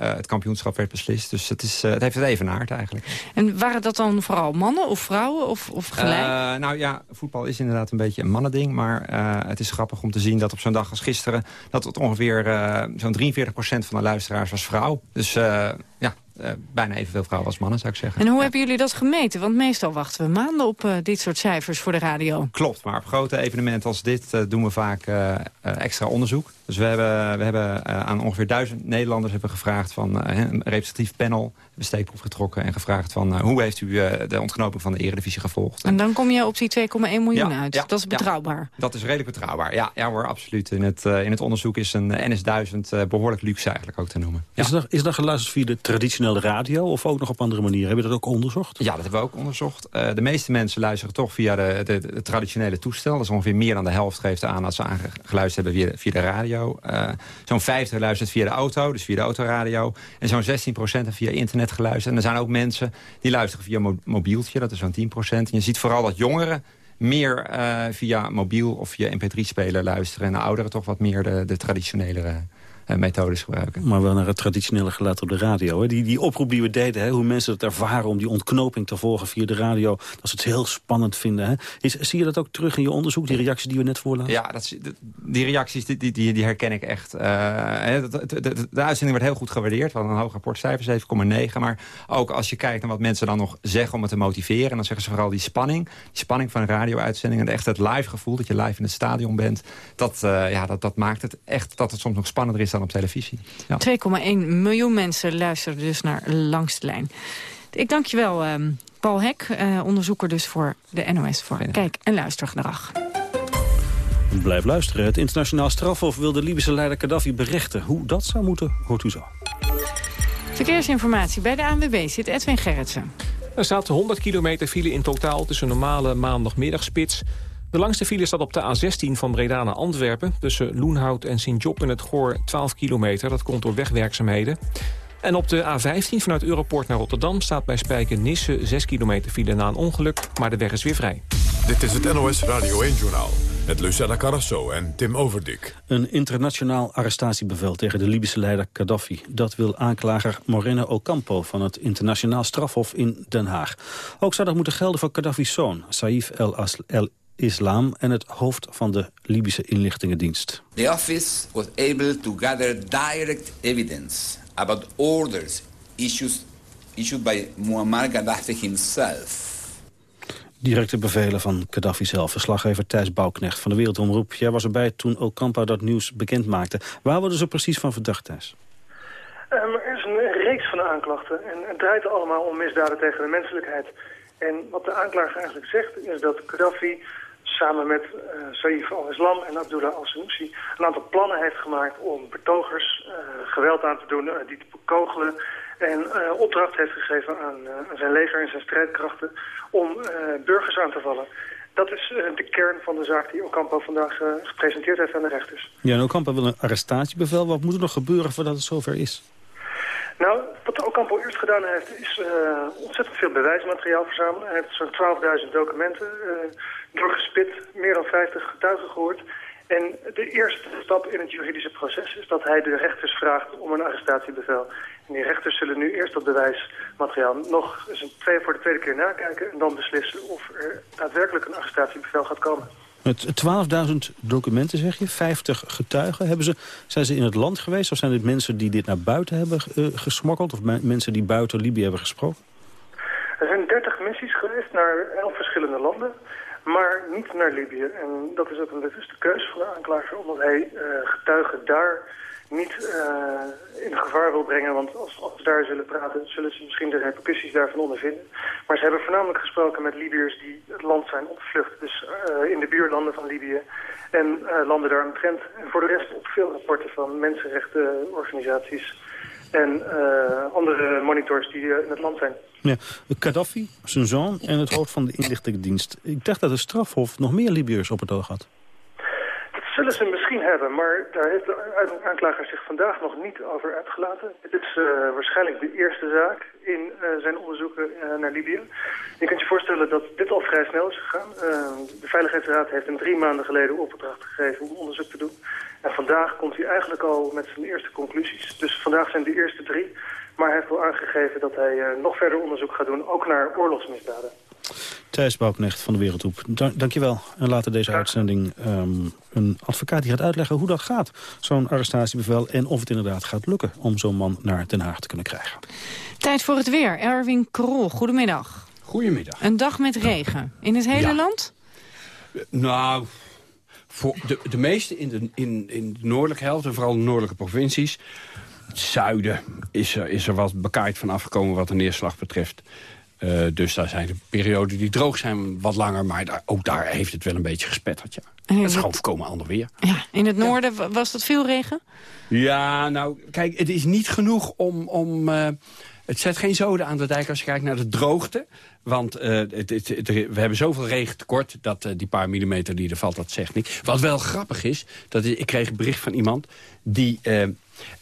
het kampioenschap werd beslist. Dus het, is, het heeft het evenaard eigenlijk. En waren dat dan vooral mannen of vrouwen of, of gelijk? Uh, nou ja, voetbal is inderdaad een beetje een mannending. Maar uh, het is grappig om te zien dat op zo'n dag als gisteren... dat het ongeveer uh, zo'n 43% van de luisteraars was vrouw. Dus ja, uh, bijna evenveel vrouwen als mannen, zou ik zeggen. En hoe ja. hebben jullie dat gemeten? Want meestal wachten we maanden op uh, dit soort cijfers voor de radio. Klopt, maar op grote evenementen als dit uh, doen we vaak extra onderzoek. Dus we hebben, we hebben aan ongeveer duizend Nederlanders hebben gevraagd van een representatief panel een steekproef getrokken en gevraagd van hoe heeft u de ontknoping van de eredivisie gevolgd. En dan kom je op die 2,1 miljoen ja, uit. Ja, dat is betrouwbaar. dat is redelijk betrouwbaar. Ja, ja hoor, absoluut. In het, in het onderzoek is een NS1000 behoorlijk luxe eigenlijk ook te noemen. Is, dat, is dat geluisterd via de traditionele radio of ook nog op andere manieren? Heb je dat ook onderzocht? Ja, dat hebben we ook onderzocht. Uh, de meeste mensen luisteren toch via de, de, de, traditionele toestel. Dat is ongeveer meer dan de helft geeft aan dat ze aangeluisterd hebben via via de radio. Uh, zo'n 50 luistert via de auto, dus via de autoradio. En zo'n 16% via internet geluisterd. En er zijn ook mensen die luisteren via mo mobieltje, dat is zo'n 10% En je ziet vooral dat jongeren meer uh, via mobiel of via mp3-speler luisteren. En de ouderen toch wat meer de, de methodes gebruiken. Maar wel naar het traditionele geluid op de radio. Hè? Die, die oproep die we deden, hè? hoe mensen het ervaren om die ontknoping te volgen via de radio. Dat ze het heel spannend vinden. Hè? Is, zie je dat ook terug in je onderzoek, die reacties die we net voorlaten? Ja, dat, die reacties die, die, die herken ik echt. Uh, de, de, de, de, uitzending werd heel goed gewaardeerd. We hadden een hoog rapportcijfer, 7,9. Maar ook als je kijkt naar wat mensen dan nog zeggen om het te motiveren. dan zeggen ze vooral die spanning. Die spanning van een radio-uitzending. En echt het live gevoel, dat je live in het stadion bent. Dat, uh, ja, dat, dat maakt het echt dat het soms nog spannender is dan op televisie. Ja. 2,1 miljoen mensen luisteren dus naar Langs de Lijn. Ik dank je wel, uh, Paul Hek, uh, onderzoeker dus voor de NOS voor Kijk- en Luistergedrag. Blijf luisteren. Het internationaal strafhof wil de Libische leider Gaddafi berechten. Hoe dat zou moeten, hoort u zo. Verkeersinformatie bij de ANWB zit Edwin Gerritsen. Er staat 100 kilometer file in totaal tussen normale maandagmiddagspits. De langste file staat op de A16 van Breda naar Antwerpen... tussen Loenhout en Sint-Job in het Goor 12 kilometer. Dat komt door wegwerkzaamheden. En op de A15 vanuit Europort naar Rotterdam... staat bij Spijken-Nisse 6 kilometer file na een ongeluk... maar de weg is weer vrij. Dit is het NOS Radio 1-journaal met Lucella Carrasso en Tim Overdik. Een internationaal arrestatiebevel tegen de Libische leider Gaddafi. Dat wil aanklager Moreno Ocampo van het internationaal strafhof in Den Haag. Ook zou dat moeten gelden voor Gaddafi's zoon, Saif el-Islam... en het hoofd van de Libische inlichtingendienst. The office was able to gather direct evidence about orders issued, issued by Muammar Gaddafi himself Directe bevelen van Gaddafi zelf. Verslaggever Thijs Bouwknecht van de Wereldomroep. Jij was erbij toen Ocampo dat nieuws bekend maakte. Waar worden ze precies van verdacht, Thijs? Um, er is een reeks van aanklachten en het draait allemaal om misdaden tegen de menselijkheid. En wat de aanklager eigenlijk zegt is dat Gaddafi samen met uh, Saif al-Islam en Abdullah al-Senussi een aantal plannen heeft gemaakt om betogers uh, geweld aan te doen, uh, die te bekogelen en opdracht heeft gegeven aan, aan, zijn leger en zijn strijdkrachten om burgers aan te vallen. Dat is de kern van de zaak die Ocampo vandaag gepresenteerd heeft aan de rechters. Ja, en Ocampo wil een arrestatiebevel. Wat moet er nog gebeuren voordat het zover is? Nou, wat Ocampo eerst gedaan heeft, is ontzettend veel bewijsmateriaal verzamelen. Hij heeft zo'n 12.000 documenten doorgespit, meer dan 50 getuigen gehoord. En de eerste stap in het juridische proces is dat hij de rechters vraagt om een arrestatiebevel. En die rechters zullen nu eerst dat bewijsmateriaal nog eens een twee, voor de tweede keer nakijken... en dan beslissen of er daadwerkelijk een arrestatiebevel gaat komen. Met 12.000 documenten, zeg je, 50 getuigen. Hebben ze, zijn ze in het land geweest of zijn dit mensen die dit naar buiten hebben uh, gesmokkeld... of mensen die buiten Libië hebben gesproken? Er zijn 30 missies geweest naar 11 verschillende landen maar niet naar Libië. En dat is ook een bewuste keuze van de aanklager, omdat hij uh, getuigen daar niet uh, in gevaar wil brengen. Want als, als, ze daar zullen praten, zullen ze misschien de repercussies daarvan ondervinden. Maar ze hebben voornamelijk gesproken met Libiërs die het land zijn ontvlucht. Dus uh, in de buurlanden van Libië en landen daar omtrent. En voor de rest op veel rapporten van mensenrechtenorganisaties en andere monitors die in het land zijn. Ja, Gaddafi, zijn zoon en het hoofd van de inlichtingendienst. Ik dacht dat de strafhof nog meer Libiërs op het oog had. Zullen ze misschien hebben, maar daar heeft de aanklager zich vandaag nog niet over uitgelaten. Het is uh, waarschijnlijk de eerste zaak in uh, zijn onderzoeken uh, naar Libië. Je kunt je voorstellen dat dit al vrij snel is gegaan. de Veiligheidsraad heeft hem drie maanden geleden opdracht gegeven om onderzoek te doen. En vandaag komt hij eigenlijk al met zijn eerste conclusies. Dus vandaag zijn de eerste drie. Maar hij heeft wel aangegeven dat hij nog verder onderzoek gaat doen, ook naar oorlogsmisdaden. Thijs Bouwknecht van de Wereldhoep, Dank, dankjewel. En later deze uitzending um, een advocaat die gaat uitleggen hoe dat gaat. Zo'n arrestatiebevel en of het inderdaad gaat lukken om zo'n man naar Den Haag te kunnen krijgen. Tijd voor het weer. Erwin Krol, goedemiddag. Goedemiddag. Een dag met regen. In het hele ja. land? Nou, voor de, de meeste in de, in, in de noordelijke helft en vooral de noordelijke provincies het zuiden is er, is er wat bekaaid van afgekomen wat de neerslag betreft. Uh, dus daar zijn de perioden die droog zijn wat langer. Maar daar, ook daar heeft het wel een beetje gespetterd, ja. Het is gewoon voorkomen ander weer. Ja, in het noorden ja. was dat veel regen? Ja, nou, kijk, het is niet genoeg om... om uh, het zet geen zoden aan de dijk als je kijkt naar de droogte. Want uh, het, het, het, we hebben zoveel regentekort dat uh, die paar millimeter die er valt, dat zegt niet. Wat wel grappig is, dat is, ik kreeg een bericht van iemand die...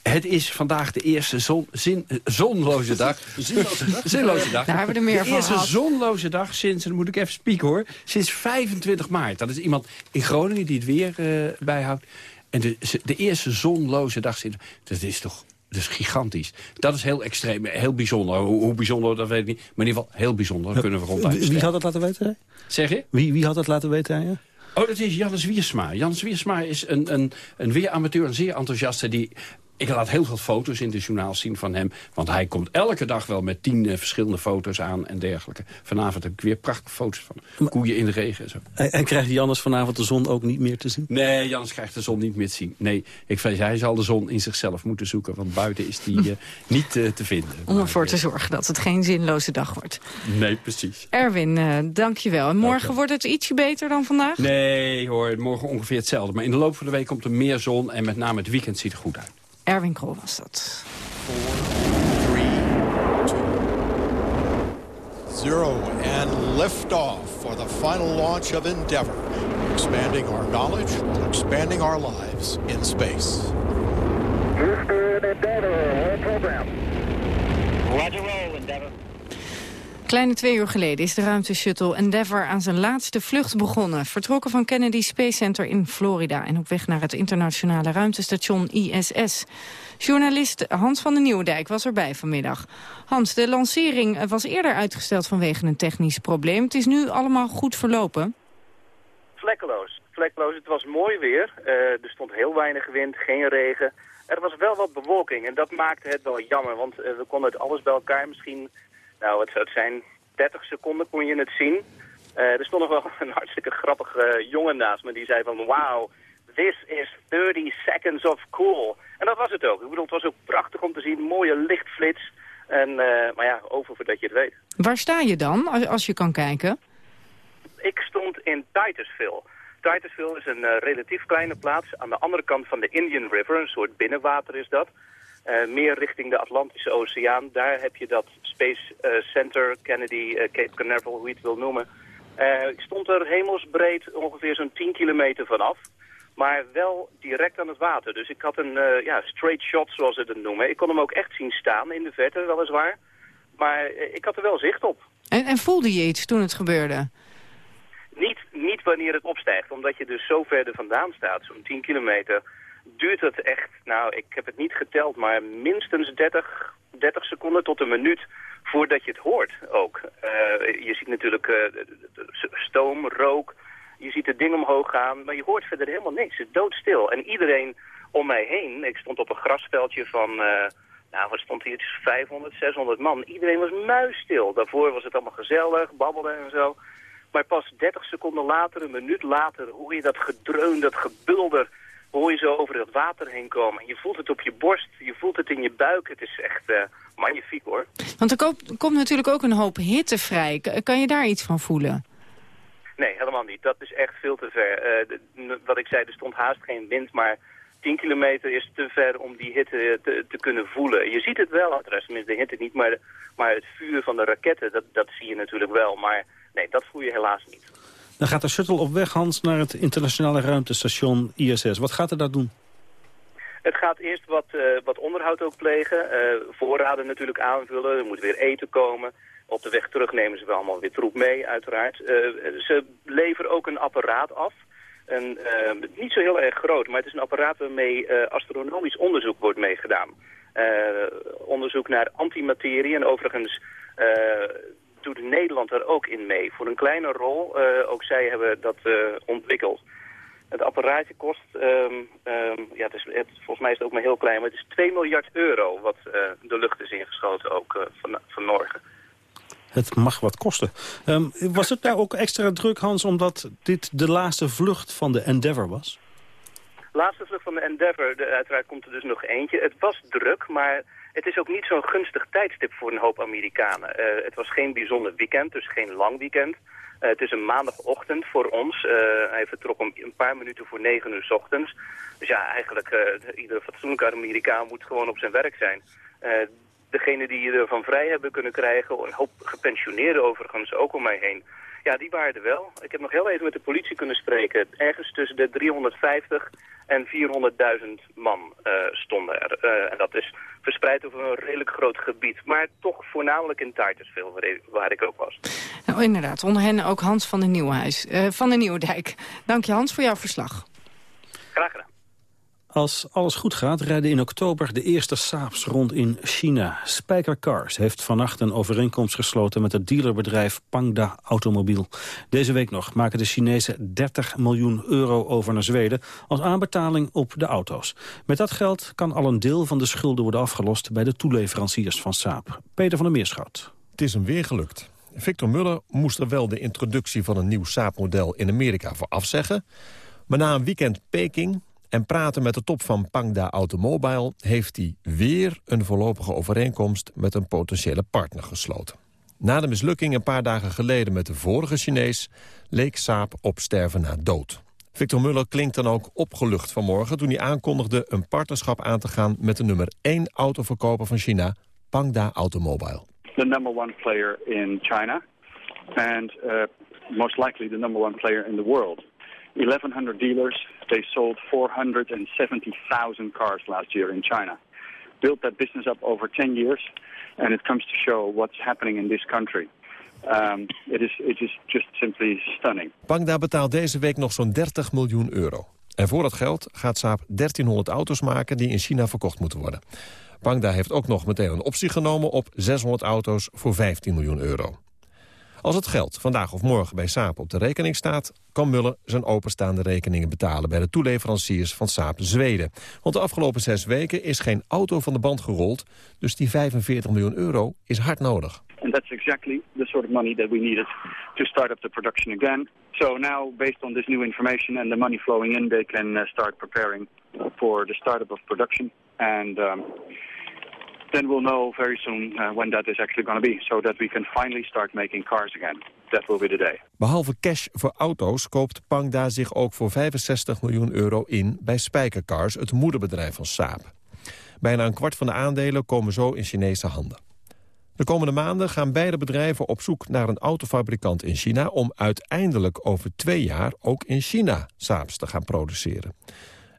Het is vandaag de eerste zon, zin, zonloze dag. Zinloze dag? Zinloze dag. Daar hebben we er meer de van eerste gehad. zonloze dag sinds, dan moet ik even spieken hoor, sinds 25 maart. Dat is iemand in Groningen die het weer uh, bijhoudt. En de, de eerste zonloze dag sinds, dat is toch dat is gigantisch. Dat is heel extreem, heel bijzonder. Hoe, hoe, bijzonder, dat weet ik niet. Maar in ieder geval heel bijzonder, dat kunnen we ronduit Wie, wie had dat laten weten? Zeg je? Wie, wie had dat laten weten? Ja? Oh, dat is Jannes Wiersma. Jannes Wiersma is een, een, een weeramateur, een zeer enthousiaste... die ik laat heel veel foto's in de journaal zien van hem. Want hij komt elke dag wel met tien uh, verschillende foto's aan en dergelijke. Vanavond heb ik weer prachtige foto's van koeien in de regen en zo. En, en krijgt Jannes vanavond de zon ook niet meer te zien? Nee, Jannes krijgt de zon niet meer te zien. Nee, ik vrees, hij zal de zon in zichzelf moeten zoeken. Want buiten is die uh, <laughs> niet uh, te vinden. Om ervoor te zorgen dat het geen zinloze dag wordt. Nee, precies. Erwin, dank je wel. En morgen okay. wordt het ietsje beter dan vandaag? Nee hoor, morgen ongeveer hetzelfde. Maar in de loop van de week komt er meer zon en met name het weekend ziet er goed uit. Erwin Krol was dat. 4, 3, 2, 0. And liftoff for the final launch of Endeavour. Expanding our knowledge, expanding our lives in space. Houston Endeavour, uh, program. Roger. Kleine twee uur geleden is de ruimteshuttle Endeavour aan zijn laatste vlucht begonnen. Vertrokken van Kennedy Space Center in Florida en op weg naar het internationale ruimtestation ISS. Journalist Hans van den Nieuwendijk was erbij vanmiddag. Hans, de lancering was eerder uitgesteld vanwege een technisch probleem. Het is nu allemaal goed verlopen. Vlekkeloos. Vlekkeloos. Het was mooi weer. Uh, er stond heel weinig wind, geen regen. Er was wel wat bewolking en dat maakte het wel jammer. Want uh, we konden het alles bij elkaar misschien... Nou, het zou het zijn 30 seconden kon je het zien. Uh, er stond nog wel <laughs> een hartstikke grappige jongen naast me. Die zei van, wauw, this is 30 seconds of cool. En dat was het ook. Ik bedoel, het was ook prachtig om te zien. Mooie lichtflits. En, uh, maar ja, over voordat je het weet. Waar sta je dan, als, als je kan kijken? Ik stond in Titusville. Titusville is een uh, relatief kleine plaats aan de andere kant van de Indian River. Een soort binnenwater is dat. Uh, meer richting de Atlantische Oceaan. Daar heb je dat Space uh, Center, Kennedy, Cape Canaveral, hoe je het wil noemen. ik stond er hemelsbreed ongeveer zo'n 10 kilometer vanaf. Maar wel direct aan het water. Dus ik had een uh, ja, straight shot, zoals ze het noemen. Ik kon hem ook echt zien staan in de verte, weliswaar. Maar uh, ik had er wel zicht op. En, en, voelde je iets toen het gebeurde? Niet, niet wanneer het opstijgt, omdat je dus zo ver er vandaan staat, zo'n 10 kilometer. Duurt het echt, nou, ik heb het niet geteld, maar minstens 30, 30 seconden tot een minuut voordat je het hoort ook. Uh, je ziet natuurlijk stoom, rook, je ziet het ding omhoog gaan, maar je hoort verder helemaal niks. Het is doodstil. En iedereen om mij heen, ik stond op een grasveldje van, uh, nou wat stond hier, 500, 600 man. Iedereen was muisstil. Daarvoor was het allemaal gezellig, babbelen en zo. Maar pas 30 seconden later, een minuut later, hoor je dat gedreun, dat gebulder, hoor je zo over het water heen komen. Je voelt het op je borst, je voelt het in je buik. Het is echt magnifiek hoor. Want er komt natuurlijk ook een hoop hitte vrij. Kan je daar iets van voelen? Nee, helemaal niet. Dat is echt veel te ver. Uh, de, wat ik zei, er stond haast geen wind, maar 10 kilometer is te ver om die hitte te, te kunnen voelen. Je ziet het wel, tenminste de hitte niet, maar, maar het vuur van de raketten, dat, dat zie je natuurlijk wel. Maar nee, dat voel je helaas niet. Dan gaat de shuttle op weg, Hans, naar het internationale ruimtestation ISS. Wat gaat er daar doen? Het gaat eerst wat, uh, wat onderhoud ook plegen, uh, voorraden natuurlijk aanvullen, er moet weer eten komen. Op de weg terug nemen ze wel allemaal weer troep mee, uiteraard. Uh, ze leveren ook een apparaat af. Een, niet zo heel erg groot, maar het is een apparaat waarmee astronomisch onderzoek wordt meegedaan. onderzoek naar antimaterie en overigens doet Nederland er ook in mee. Voor een kleine rol, ook zij hebben dat ontwikkeld. Het apparaatje kost, um, um, ja, het is, het, volgens mij is het ook maar heel klein, maar het is 2 miljard euro wat de lucht is ingeschoten ook van, vanmorgen. Het mag wat kosten. Um, was het daar ook extra druk, Hans, omdat dit de laatste vlucht van de Endeavour was? Laatste vlucht van de Endeavour, de, uiteraard komt er dus nog eentje. Het was druk, maar het is ook niet zo'n gunstig tijdstip voor een hoop Amerikanen. Uh, het was geen bijzonder weekend, dus geen lang weekend. Uh, het is een maandagochtend voor ons. Uh, hij vertrok om een paar minuten voor negen uur s ochtends. Dus ja, eigenlijk uh, iedere fatsoenlijke Amerikaan moet gewoon op zijn werk zijn degene die ervan vrij hebben kunnen krijgen, een hoop gepensioneerden overigens ook om mij heen, ja, die waren er wel. Ik heb nog heel even met de politie kunnen spreken. Ergens tussen de 350 en 400.000 man uh, stonden er. Uh, en dat is verspreid over een redelijk groot gebied. Maar toch voornamelijk in Titusville, waar, waar ik ook was. Nou, inderdaad. Onder hen ook Hans van der Nieuwhuis, uh, van de Nieuwdijk. Dank je Hans voor jouw verslag. Graag gedaan. Als alles goed gaat, rijden in oktober de eerste Saabs rond in China. Spijker Cars heeft vannacht een overeenkomst gesloten met het dealerbedrijf Pangda Automobiel. Deze week nog maken de Chinezen 30 miljoen euro over naar Zweden als aanbetaling op de auto's. Met dat geld kan al een deel van de schulden worden afgelost bij de toeleveranciers van Saab. Peter van der Meerschout. Het is hem weer gelukt. Victor Muller moest er wel de introductie van een nieuw Saab-model in Amerika voor afzeggen. Maar na een weekend Peking en praten met de top van Pangda Automobile... heeft hij weer een voorlopige overeenkomst met een potentiële partner gesloten. Na de mislukking een paar dagen geleden met de vorige Chinees... leek Saab op sterven na dood. Victor Muller klinkt dan ook opgelucht vanmorgen... toen hij aankondigde een partnerschap aan te gaan... met de nummer 1 autoverkoper van China, Pangda Automobile. the number one player in China and uh, most likely the number one player in the world. 1,100 dealers, they sold 470,000 cars last year in China. Built that business up over 10 years, and it comes to show what's happening in this country. Um, it, is, it is just simply stunning. Pangda betaalt deze week nog zo'n 30 miljoen euro. En voor dat geld gaat Saab 1300 auto's maken die in China verkocht moeten worden. Pangda heeft ook nog meteen een optie genomen op 600 auto's voor 15 miljoen euro. Als het geld vandaag of morgen bij Saab op de rekening staat... kan Muller zijn openstaande rekeningen betalen... bij de toeleveranciers van Saab Zweden. Want de afgelopen zes weken is geen auto van de band gerold... dus die 45 miljoen euro is hard nodig. And that's exactly the sort of money that we needed to start up the production again. So now, based on this new information and the money flowing in... they can uh, start preparing for the startup of production. And... Um, then we'll know very soon uh, when that is actually going to be, so that we can finally start making cars again. That will be the. Behalve cash voor auto's koopt Pangda zich ook voor 65 miljoen euro in bij Spijkercars, het moederbedrijf van Saab. Bijna een kwart van de aandelen komen zo in Chinese handen. De komende maanden gaan beide bedrijven op zoek naar een autofabrikant in China... om uiteindelijk over twee jaar ook in China Saabs te gaan produceren.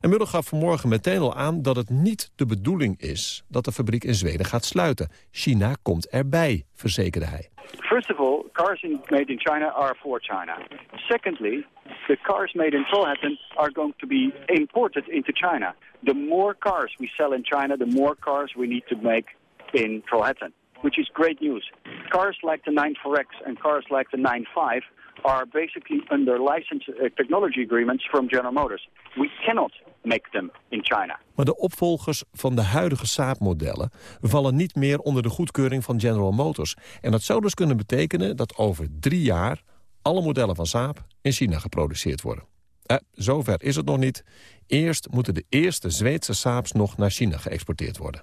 En gaf vanmorgen meteen al aan dat het niet de bedoeling is... dat de fabriek in Zweden gaat sluiten. China komt erbij, verzekerde hij. First of all, cars made in China are for China. Secondly, the cars made in Trollhättan are going to be imported into China. The more cars we sell in China, the more cars we need to make in Trollhättan, which is great news. Cars like the 94X and cars like the 95 are basically under license uh, technology agreements from General Motors. We cannot make them in China. Maar de opvolgers van de huidige Saab-modellen vallen niet meer onder de goedkeuring van General Motors. En dat zou dus kunnen betekenen dat over drie jaar alle modellen van Saab in China geproduceerd worden. Eh, zover is het nog niet. Eerst moeten de eerste Zweedse Saabs nog naar China geëxporteerd worden.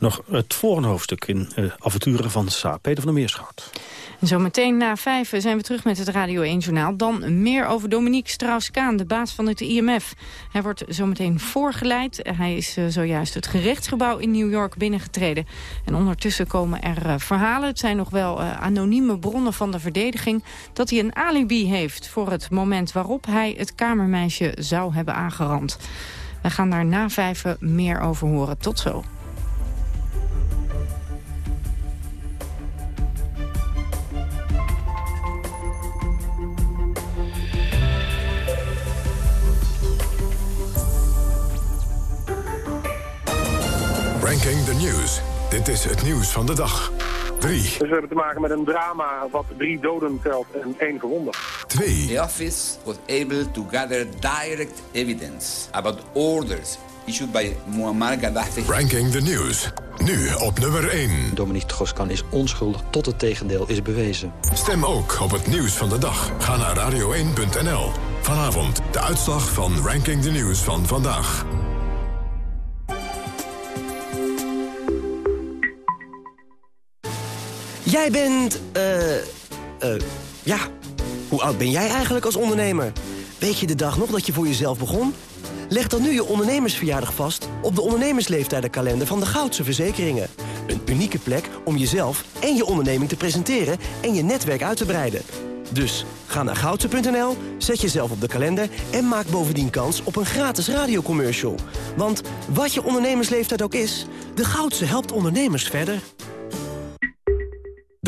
Nog het volgende hoofdstuk in uh, avonturen van Saab. Peter van der Meerschout. Zometeen na vijf zijn we terug met het Radio 1-journaal. Dan meer over Dominique Strauss-Kaan, de baas van het IMF. Hij wordt zometeen voorgeleid. Hij is uh, zojuist het gerechtsgebouw in New York binnengetreden. En ondertussen komen er uh, verhalen. Het zijn nog wel anonieme bronnen van de verdediging... dat hij een alibi heeft voor het moment waarop hij het kamermeisje zou hebben aangerand. We gaan daar na vijven meer over horen. Tot zo. News. Dit is het nieuws van de dag. 3. Dus we hebben te maken met een drama wat drie doden telt en één gewonde. 2. The office was able to gather direct evidence about orders issued by Muammar Gaddafi. Ranking the News. Nu op nummer 1. Dominique Troskan is onschuldig tot het tegendeel is bewezen. Stem ook op het nieuws van de dag. Ga naar radio1.nl. Vanavond de uitslag van Ranking the News van vandaag. Jij bent, eh, uh, ja, hoe oud ben jij eigenlijk als ondernemer? Weet je de dag nog dat je voor jezelf begon? Leg dan nu je ondernemersverjaardag vast op de ondernemersleftijdenkalender van de Goudse Verzekeringen. Een unieke plek om jezelf en je onderneming te presenteren en je netwerk uit te breiden. Dus ga naar goudse.nl, zet jezelf op de kalender en maak bovendien kans op een gratis radiocommercial. Want wat je ondernemersleeftijd ook is, de Goudse helpt ondernemers verder.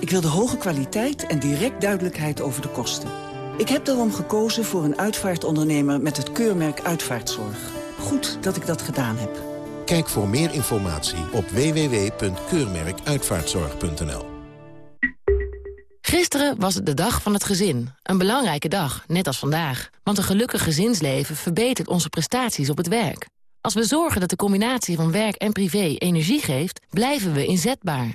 Ik wilde hoge kwaliteit en direct duidelijkheid over de kosten. Ik heb daarom gekozen voor een uitvaartondernemer met het keurmerk Uitvaartzorg. Goed dat ik dat gedaan heb. Kijk voor meer informatie op www.keurmerkuitvaartzorg.nl Gisteren was het de dag van het gezin. Een belangrijke dag, net als vandaag. Want een gelukkig gezinsleven verbetert onze prestaties op het werk. Als we zorgen dat de combinatie van werk en privé energie geeft... blijven we inzetbaar.